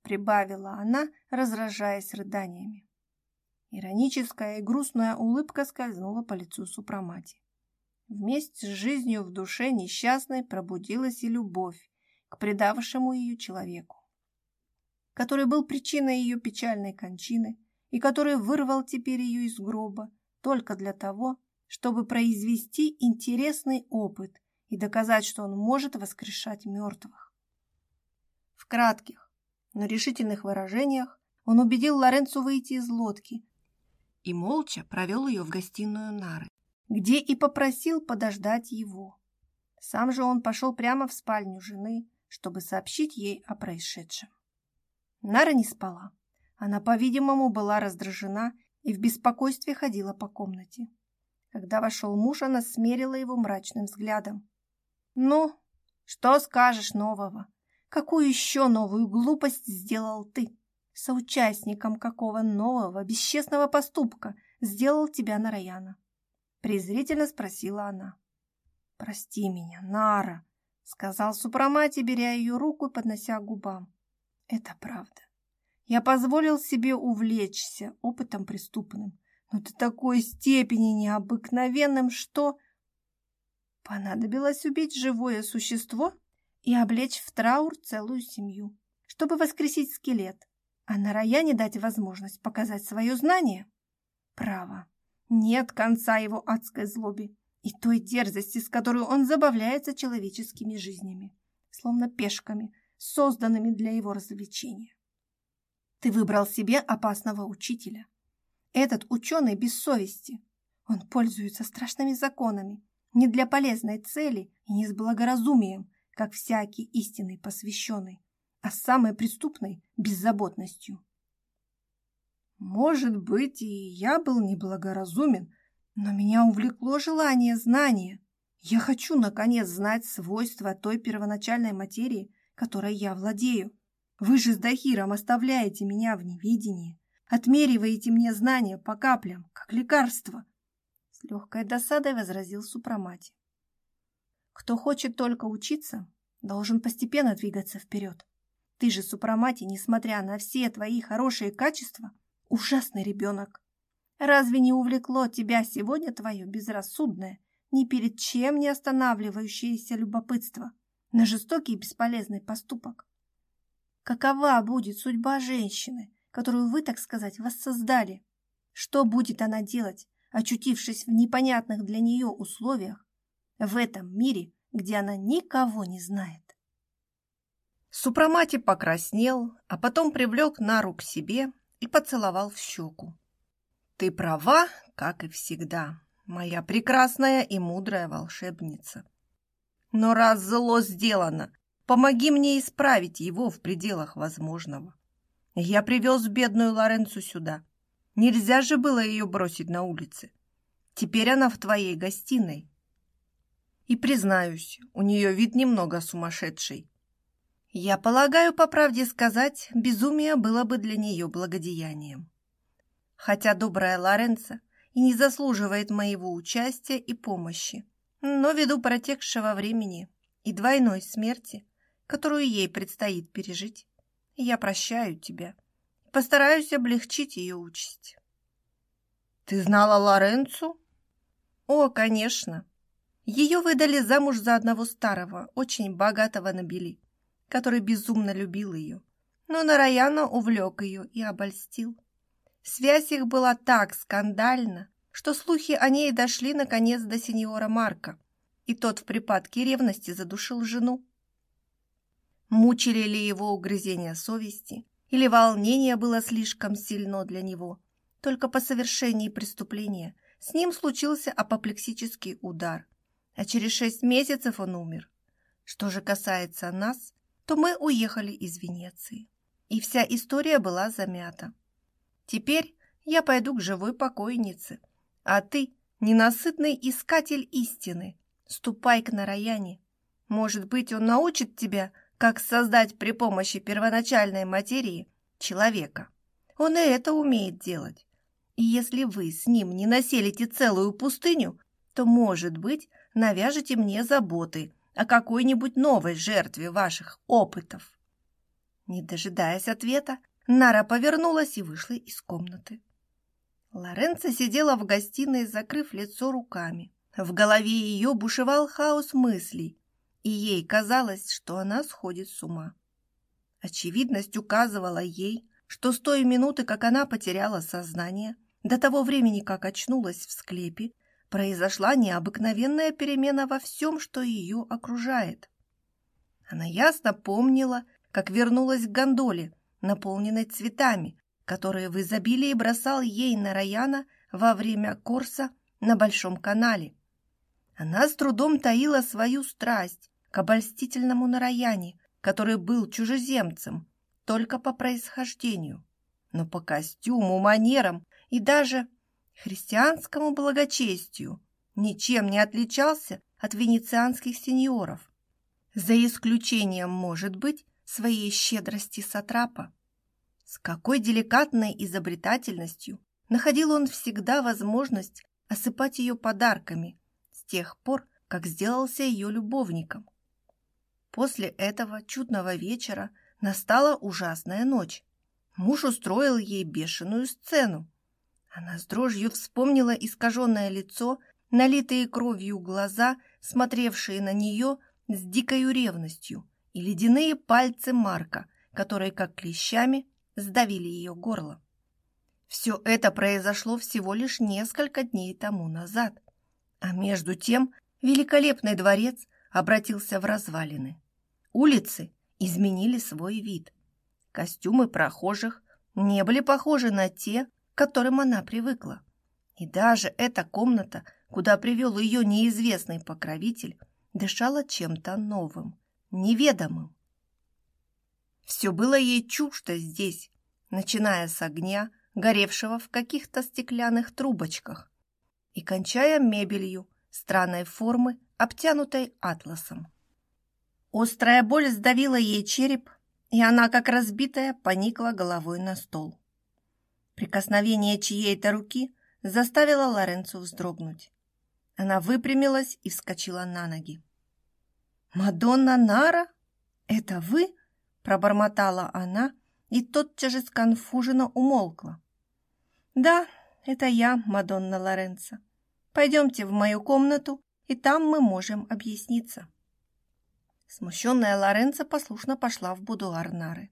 Прибавила она, разражаясь рыданиями. Ироническая и грустная улыбка скользнула по лицу Супрамати. Вместе с жизнью в душе несчастной пробудилась и любовь к предавшему ее человеку который был причиной ее печальной кончины и который вырвал теперь ее из гроба только для того, чтобы произвести интересный опыт и доказать, что он может воскрешать мертвых. В кратких, но решительных выражениях он убедил Лоренцу выйти из лодки и молча провел ее в гостиную Нары, где и попросил подождать его. Сам же он пошел прямо в спальню жены, чтобы сообщить ей о происшедшем. Нара не спала. Она, по-видимому, была раздражена и в беспокойстве ходила по комнате. Когда вошел муж, она смерила его мрачным взглядом. «Ну, что скажешь нового? Какую еще новую глупость сделал ты? Соучастником какого нового бесчестного поступка сделал тебя Нараяна?» Презрительно спросила она. «Прости меня, Нара», — сказал Супрамати, беря ее руку и поднося к губам. Это правда. Я позволил себе увлечься опытом преступным, но до такой степени необыкновенным, что... Понадобилось убить живое существо и облечь в траур целую семью, чтобы воскресить скелет, а на Раяне дать возможность показать свое знание. Право, нет конца его адской злобе и той дерзости, с которой он забавляется человеческими жизнями, словно пешками, созданными для его развлечения. Ты выбрал себе опасного учителя. Этот ученый без совести. Он пользуется страшными законами, не для полезной цели и не с благоразумием, как всякий истинный посвященный, а с самой преступной беззаботностью. Может быть, и я был неблагоразумен, но меня увлекло желание знания, Я хочу, наконец, знать свойства той первоначальной материи, которой я владею. Вы же с Дахиром оставляете меня в неведении, отмериваете мне знания по каплям, как лекарство. С легкой досадой возразил Супрамати. Кто хочет только учиться, должен постепенно двигаться вперед. Ты же, Супрамати, несмотря на все твои хорошие качества, ужасный ребенок. Разве не увлекло тебя сегодня твое безрассудное, ни перед чем не останавливающееся любопытство на жестокий и бесполезный поступок? Какова будет судьба женщины, которую вы, так сказать, воссоздали? Что будет она делать, очутившись в непонятных для нее условиях, в этом мире, где она никого не знает? Супрамати покраснел, а потом привлек Нару к себе и поцеловал в щеку. «Ты права, как и всегда, моя прекрасная и мудрая волшебница. Но раз зло сделано, помоги мне исправить его в пределах возможного. Я привез бедную Лоренцу сюда. Нельзя же было ее бросить на улице. Теперь она в твоей гостиной. И признаюсь, у нее вид немного сумасшедший. Я полагаю, по правде сказать, безумие было бы для нее благодеянием хотя добрая Лоренца и не заслуживает моего участия и помощи, но ввиду протекшего времени и двойной смерти, которую ей предстоит пережить, я прощаю тебя постараюсь облегчить ее участь. Ты знала Лоренцу? О, конечно. Ее выдали замуж за одного старого, очень богатого набели, который безумно любил ее, но Нараяна увлек ее и обольстил. Связь их была так скандальна, что слухи о ней дошли наконец до сеньора Марка, и тот в припадке ревности задушил жену. Мучили ли его угрызения совести, или волнение было слишком сильно для него. Только по совершении преступления с ним случился апоплексический удар, а через шесть месяцев он умер. Что же касается нас, то мы уехали из Венеции, и вся история была замята. Теперь я пойду к живой покойнице, а ты, ненасытный искатель истины, ступай к Нараяне. Может быть, он научит тебя, как создать при помощи первоначальной материи человека. Он и это умеет делать. И если вы с ним не населите целую пустыню, то, может быть, навяжете мне заботы о какой-нибудь новой жертве ваших опытов. Не дожидаясь ответа, Нара повернулась и вышла из комнаты. Лоренцо сидела в гостиной, закрыв лицо руками. В голове ее бушевал хаос мыслей, и ей казалось, что она сходит с ума. Очевидность указывала ей, что с той минуты, как она потеряла сознание, до того времени, как очнулась в склепе, произошла необыкновенная перемена во всем, что ее окружает. Она ясно помнила, как вернулась к гондоле, наполненной цветами, которые в изобилии бросал ей на Раяна во время курса на Большом канале. Она с трудом таила свою страсть к обольстительному Нараяне, который был чужеземцем только по происхождению, но по костюму, манерам и даже христианскому благочестию ничем не отличался от венецианских сеньоров, за исключением, может быть, своей щедрости сатрапа. С какой деликатной изобретательностью находил он всегда возможность осыпать ее подарками с тех пор, как сделался ее любовником. После этого чудного вечера настала ужасная ночь. Муж устроил ей бешеную сцену. Она с дрожью вспомнила искаженное лицо, налитые кровью глаза, смотревшие на нее с дикой ревностью, и ледяные пальцы Марка, которые, как клещами, сдавили ее горло. Все это произошло всего лишь несколько дней тому назад. А между тем великолепный дворец обратился в развалины. Улицы изменили свой вид. Костюмы прохожих не были похожи на те, к которым она привыкла. И даже эта комната, куда привел ее неизвестный покровитель, дышала чем-то новым неведомым. Все было ей чуждо здесь, начиная с огня, горевшего в каких-то стеклянных трубочках, и кончая мебелью странной формы, обтянутой атласом. Острая боль сдавила ей череп, и она, как разбитая, поникла головой на стол. Прикосновение чьей-то руки заставило Лоренцу вздрогнуть. Она выпрямилась и вскочила на ноги. «Мадонна Нара? Это вы?» – пробормотала она, и тотчас же сконфуженно умолкла. «Да, это я, Мадонна Лоренцо. Пойдемте в мою комнату, и там мы можем объясниться». Смущенная Лоренцо послушно пошла в будуар Нары,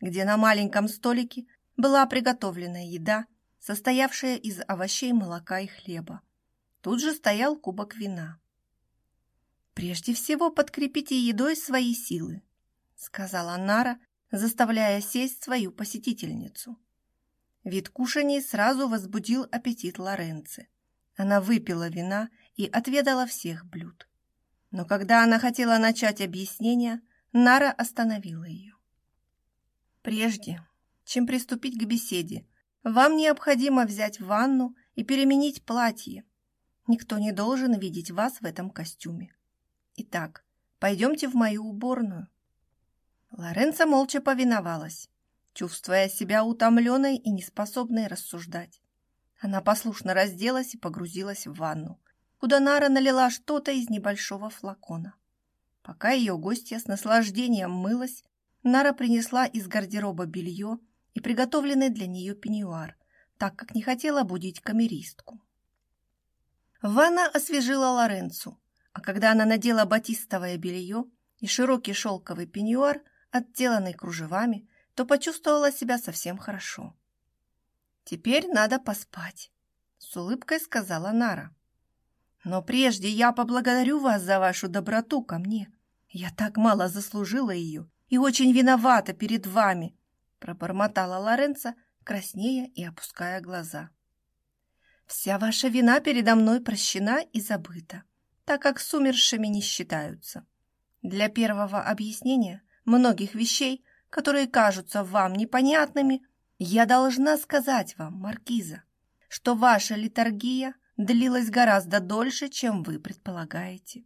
где на маленьком столике была приготовлена еда, состоявшая из овощей, молока и хлеба. Тут же стоял кубок вина. «Прежде всего подкрепите едой свои силы», — сказала Нара, заставляя сесть свою посетительницу. Вид кушаний сразу возбудил аппетит Лоренцы. Она выпила вина и отведала всех блюд. Но когда она хотела начать объяснение, Нара остановила ее. «Прежде, чем приступить к беседе, вам необходимо взять ванну и переменить платье. Никто не должен видеть вас в этом костюме. Итак, пойдемте в мою уборную». Лоренца молча повиновалась, чувствуя себя утомленной и неспособной рассуждать. Она послушно разделась и погрузилась в ванну, куда Нара налила что-то из небольшого флакона. Пока ее гостья с наслаждением мылась, Нара принесла из гардероба белье и приготовленный для нее пеньюар, так как не хотела будить камеристку. Ванна освежила Лоренцу, а когда она надела батистовое белье и широкий шелковый пеньюар, отделанный кружевами, то почувствовала себя совсем хорошо. «Теперь надо поспать», — с улыбкой сказала Нара. Но прежде я поблагодарю вас за вашу доброту ко мне. Я так мало заслужила ее и очень виновата перед вами, пробормотала Лоренцо, краснея и опуская глаза. Вся ваша вина передо мной прощена и забыта, так как с умершими не считаются. Для первого объяснения многих вещей, которые кажутся вам непонятными, я должна сказать вам, Маркиза, что ваша литургия длилась гораздо дольше, чем вы предполагаете.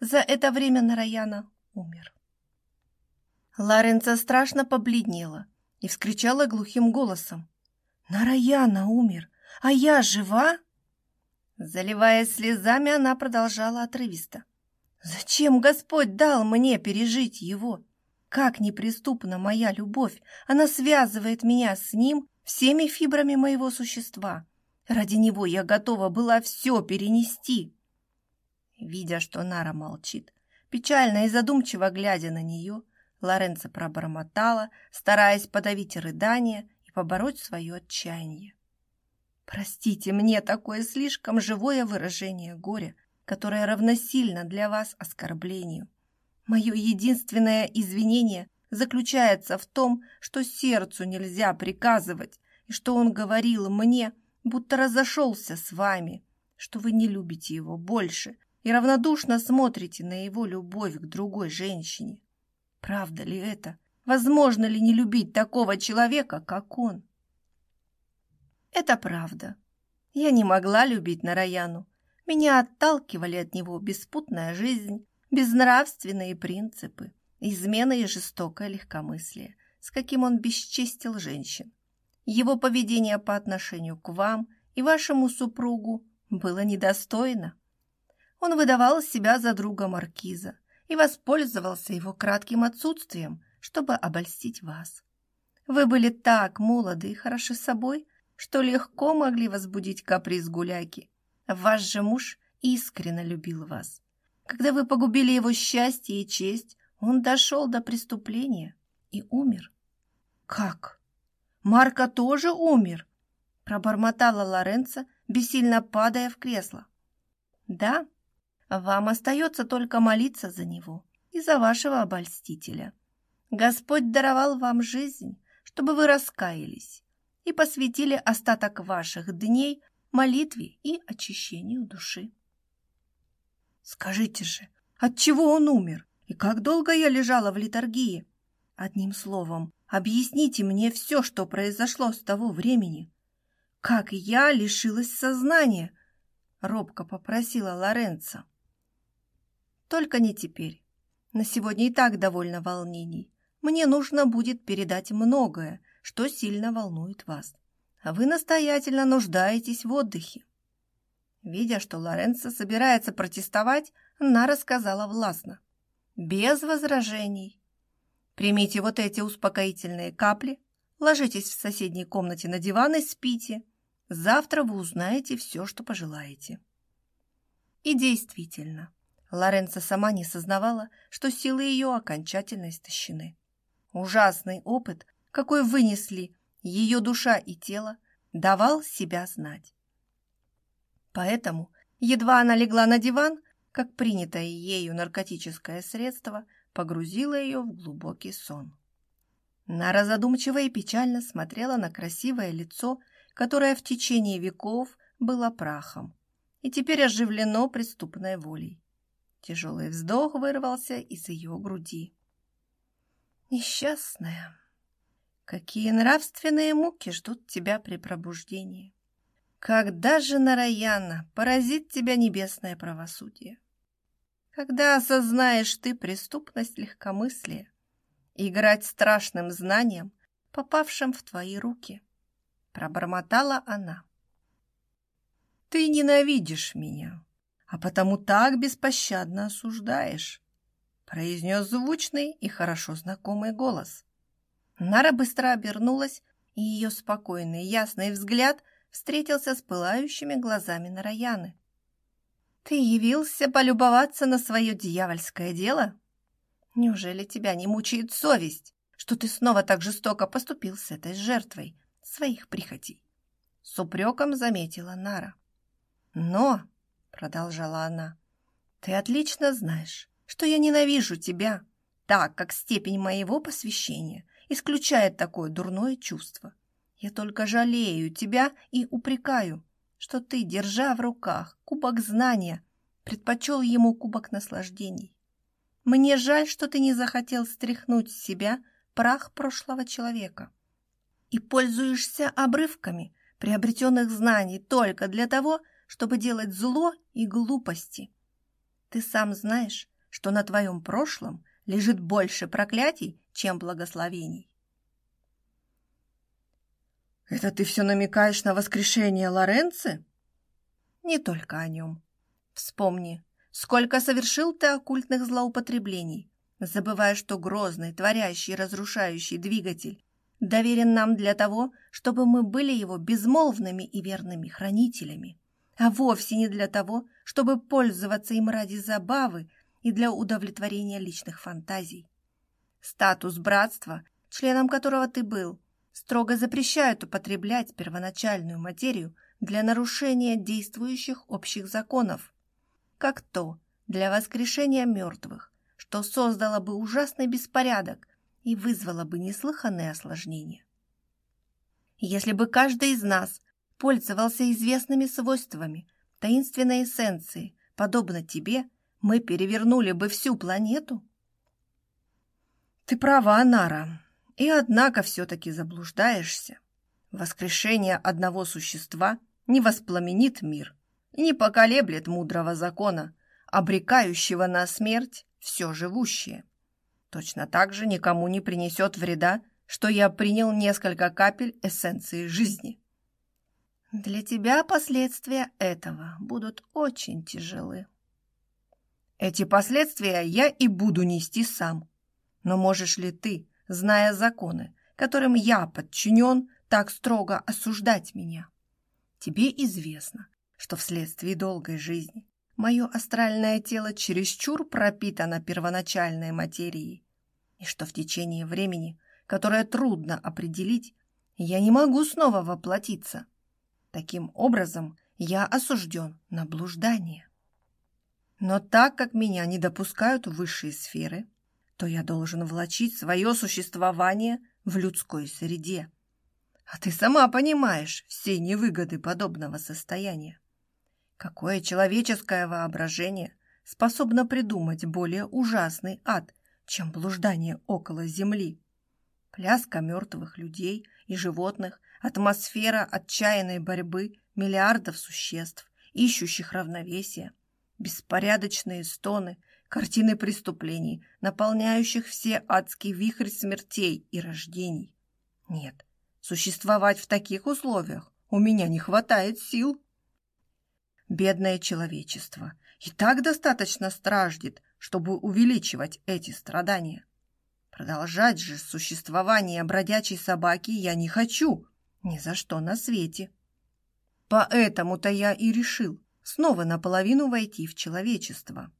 За это время Нараяна умер. Ларенца страшно побледнела и вскричала глухим голосом. «Нараяна умер, а я жива?» Заливаясь слезами, она продолжала отрывисто. «Зачем Господь дал мне пережить его? Как неприступна моя любовь! Она связывает меня с ним всеми фибрами моего существа. Ради него я готова была все перенести. Видя, что Нара молчит, печально и задумчиво глядя на нее, Лоренцо пробормотала, стараясь подавить рыдание и побороть свое отчаяние. «Простите мне такое слишком живое выражение горя, которое равносильно для вас оскорблению. Мое единственное извинение заключается в том, что сердцу нельзя приказывать, и что он говорил мне – будто разошелся с вами, что вы не любите его больше и равнодушно смотрите на его любовь к другой женщине. Правда ли это? Возможно ли не любить такого человека, как он? Это правда. Я не могла любить Нараяну. Меня отталкивали от него беспутная жизнь, безнравственные принципы, измена и жестокое легкомыслие, с каким он бесчестил женщин. Его поведение по отношению к вам и вашему супругу было недостойно. Он выдавал себя за друга маркиза и воспользовался его кратким отсутствием, чтобы обольстить вас. Вы были так молоды и хороши собой, что легко могли возбудить каприз гуляки. Ваш же муж искренне любил вас. Когда вы погубили его счастье и честь, он дошел до преступления и умер. Как? Марко тоже умер, пробормотала Лоренцо, бессильно падая в кресло. Да, вам остается только молиться за него и за вашего обольстителя. Господь даровал вам жизнь, чтобы вы раскаялись и посвятили остаток ваших дней молитве и очищению души. Скажите же, от чего он умер и как долго я лежала в литургии? Одним словом, Объясните мне все, что произошло с того времени. Как я лишилась сознания? Робко попросила Лоренцо. Только не теперь. На сегодня и так довольно волнений. Мне нужно будет передать многое, что сильно волнует вас. А вы настоятельно нуждаетесь в отдыхе. Видя, что Лоренцо собирается протестовать, она рассказала властно. Без возражений. Примите вот эти успокоительные капли, ложитесь в соседней комнате на диван и спите. Завтра вы узнаете все, что пожелаете. И действительно, Лоренцо сама не сознавала, что силы ее окончательно истощены. Ужасный опыт, какой вынесли ее душа и тело, давал себя знать. Поэтому, едва она легла на диван, как принятое ею наркотическое средство погрузило ее в глубокий сон. Нара задумчиво и печально смотрела на красивое лицо, которое в течение веков было прахом, и теперь оживлено преступной волей. Тяжелый вздох вырвался из ее груди. «Несчастная, какие нравственные муки ждут тебя при пробуждении! Когда же, Нараяна, поразит тебя небесное правосудие? Когда осознаешь ты преступность легкомыслия, играть страшным знанием, попавшим в твои руки?» Пробормотала она. «Ты ненавидишь меня, а потому так беспощадно осуждаешь», произнес звучный и хорошо знакомый голос. Нара быстро обернулась, и ее спокойный, ясный взгляд встретился с пылающими глазами Нараяны. «Ты явился полюбоваться на свое дьявольское дело? Неужели тебя не мучает совесть, что ты снова так жестоко поступил с этой жертвой своих прихотей?» С упреком заметила Нара. «Но, — продолжала она, — ты отлично знаешь, что я ненавижу тебя, так как степень моего посвящения исключает такое дурное чувство. Я только жалею тебя и упрекаю, что ты, держа в руках кубок знания, предпочел ему кубок наслаждений. Мне жаль, что ты не захотел стряхнуть с себя прах прошлого человека и пользуешься обрывками приобретенных знаний только для того, чтобы делать зло и глупости. Ты сам знаешь, что на твоем прошлом лежит больше проклятий, чем благословений. «Это ты все намекаешь на воскрешение Лоренци?» «Не только о нем. Вспомни, сколько совершил ты оккультных злоупотреблений, забывая, что грозный, творящий, разрушающий двигатель доверен нам для того, чтобы мы были его безмолвными и верными хранителями, а вовсе не для того, чтобы пользоваться им ради забавы и для удовлетворения личных фантазий. Статус братства, членом которого ты был, строго запрещает употреблять первоначальную материю для нарушения действующих общих законов, как то для воскрешения мертвых, что создало бы ужасный беспорядок и вызвало бы неслыханные осложнения. Если бы каждый из нас пользовался известными свойствами таинственной эссенции, подобно тебе, мы перевернули бы всю планету? Ты права, Нара, и однако все-таки заблуждаешься. Воскрешение одного существа не воспламенит мир не поколеблет мудрого закона, обрекающего на смерть все живущее. Точно так же никому не принесет вреда, что я принял несколько капель эссенции жизни. Для тебя последствия этого будут очень тяжелы. Эти последствия я и буду нести сам. Но можешь ли ты, зная законы, которым я подчинен, так строго осуждать меня? Тебе известно, что вследствие долгой жизни мое астральное тело чересчур пропитано первоначальной материей, и что в течение времени, которое трудно определить, я не могу снова воплотиться. Таким образом, я осужден на блуждание. Но так как меня не допускают в высшие сферы, то я должен влачить свое существование в людской среде. А ты сама понимаешь все невыгоды подобного состояния. Какое человеческое воображение способно придумать более ужасный ад, чем блуждание около земли? Пляска мертвых людей и животных, атмосфера отчаянной борьбы миллиардов существ, ищущих равновесия – беспорядочные стоны, картины преступлений, наполняющих все адский вихрь смертей и рождений. Нет, существовать в таких условиях у меня не хватает сил. Бедное человечество и так достаточно страждет, чтобы увеличивать эти страдания. Продолжать же существование бродячей собаки я не хочу, ни за что на свете. Поэтому-то я и решил снова наполовину войти в человечество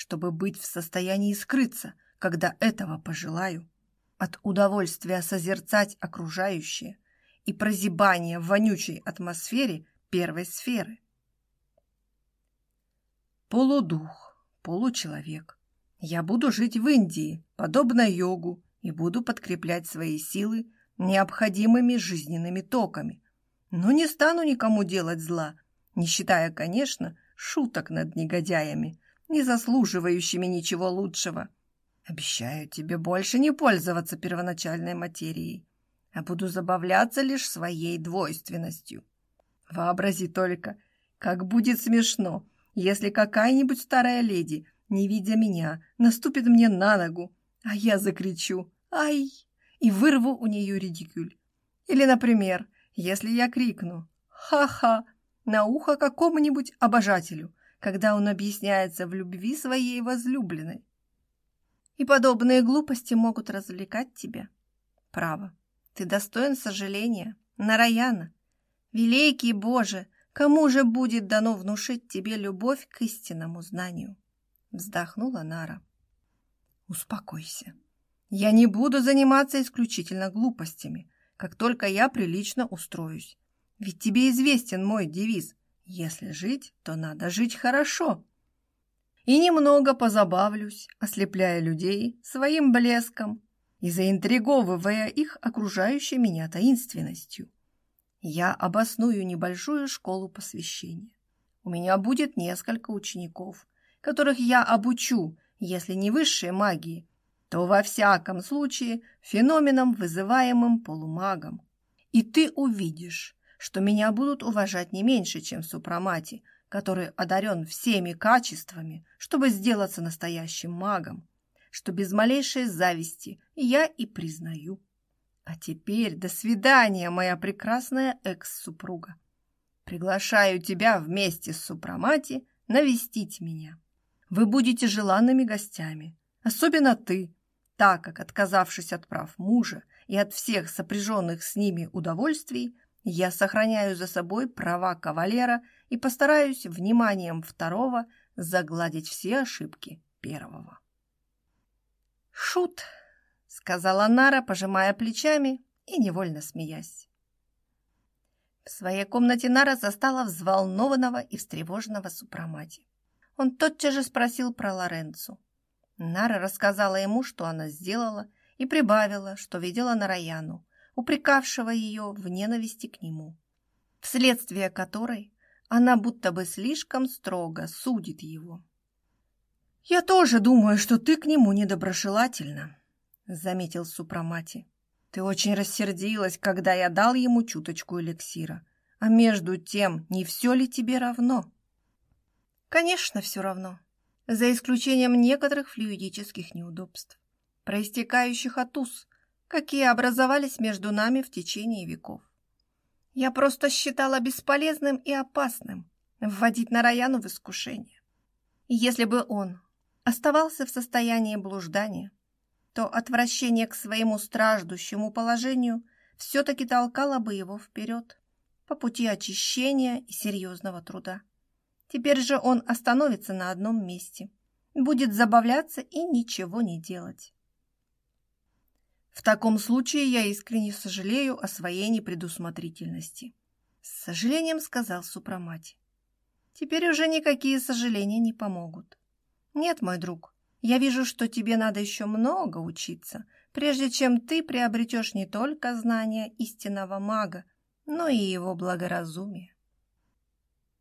чтобы быть в состоянии скрыться, когда этого пожелаю, от удовольствия созерцать окружающее и прозябания в вонючей атмосфере первой сферы. Полудух, получеловек. Я буду жить в Индии, подобно йогу, и буду подкреплять свои силы необходимыми жизненными токами. Но не стану никому делать зла, не считая, конечно, шуток над негодяями, не заслуживающими ничего лучшего. Обещаю тебе больше не пользоваться первоначальной материей, а буду забавляться лишь своей двойственностью. Вообрази только, как будет смешно, если какая-нибудь старая леди, не видя меня, наступит мне на ногу, а я закричу «Ай!» и вырву у нее редикюль. Или, например, если я крикну «Ха-ха!» на ухо какому-нибудь обожателю, когда он объясняется в любви своей возлюбленной. И подобные глупости могут развлекать тебя. Право, ты достоин сожаления, Нараяна. Великий Боже, кому же будет дано внушить тебе любовь к истинному знанию? Вздохнула Нара. Успокойся. Я не буду заниматься исключительно глупостями, как только я прилично устроюсь. Ведь тебе известен мой девиз если жить, то надо жить хорошо. И немного позабавлюсь, ослепляя людей своим блеском и заинтриговывая их окружающей меня таинственностью. Я обосную небольшую школу посвящения. У меня будет несколько учеников, которых я обучу, если не высшей магии, то во всяком случае феноменом, вызываемым полумагом. И ты увидишь, что меня будут уважать не меньше, чем Супрамати, который одарен всеми качествами, чтобы сделаться настоящим магом, что без малейшей зависти я и признаю. А теперь до свидания, моя прекрасная экс-супруга. Приглашаю тебя вместе с Супрамати навестить меня. Вы будете желанными гостями, особенно ты, так как, отказавшись от прав мужа и от всех сопряженных с ними удовольствий, я сохраняю за собой права кавалера и постараюсь вниманием второго загладить все ошибки первого. «Шут!» — сказала Нара, пожимая плечами и невольно смеясь. В своей комнате Нара застала взволнованного и встревоженного супрамати. Он тотчас же спросил про Лоренцу. Нара рассказала ему, что она сделала, и прибавила, что видела Нараяну, упрекавшего ее в ненависти к нему, вследствие которой она будто бы слишком строго судит его. «Я тоже думаю, что ты к нему недоброжелательна», — заметил Супрамати. «Ты очень рассердилась, когда я дал ему чуточку эликсира. А между тем, не все ли тебе равно?» «Конечно, все равно, за исключением некоторых флюидических неудобств, проистекающих от уз, какие образовались между нами в течение веков. Я просто считала бесполезным и опасным вводить Нараяну в искушение. Если бы он оставался в состоянии блуждания, то отвращение к своему страждущему положению все-таки толкало бы его вперед по пути очищения и серьезного труда. Теперь же он остановится на одном месте, будет забавляться и ничего не делать. В таком случае я искренне сожалею о своей непредусмотрительности. С сожалением сказал Супрамати. Теперь уже никакие сожаления не помогут. Нет, мой друг, я вижу, что тебе надо еще много учиться, прежде чем ты приобретешь не только знания истинного мага, но и его благоразумие.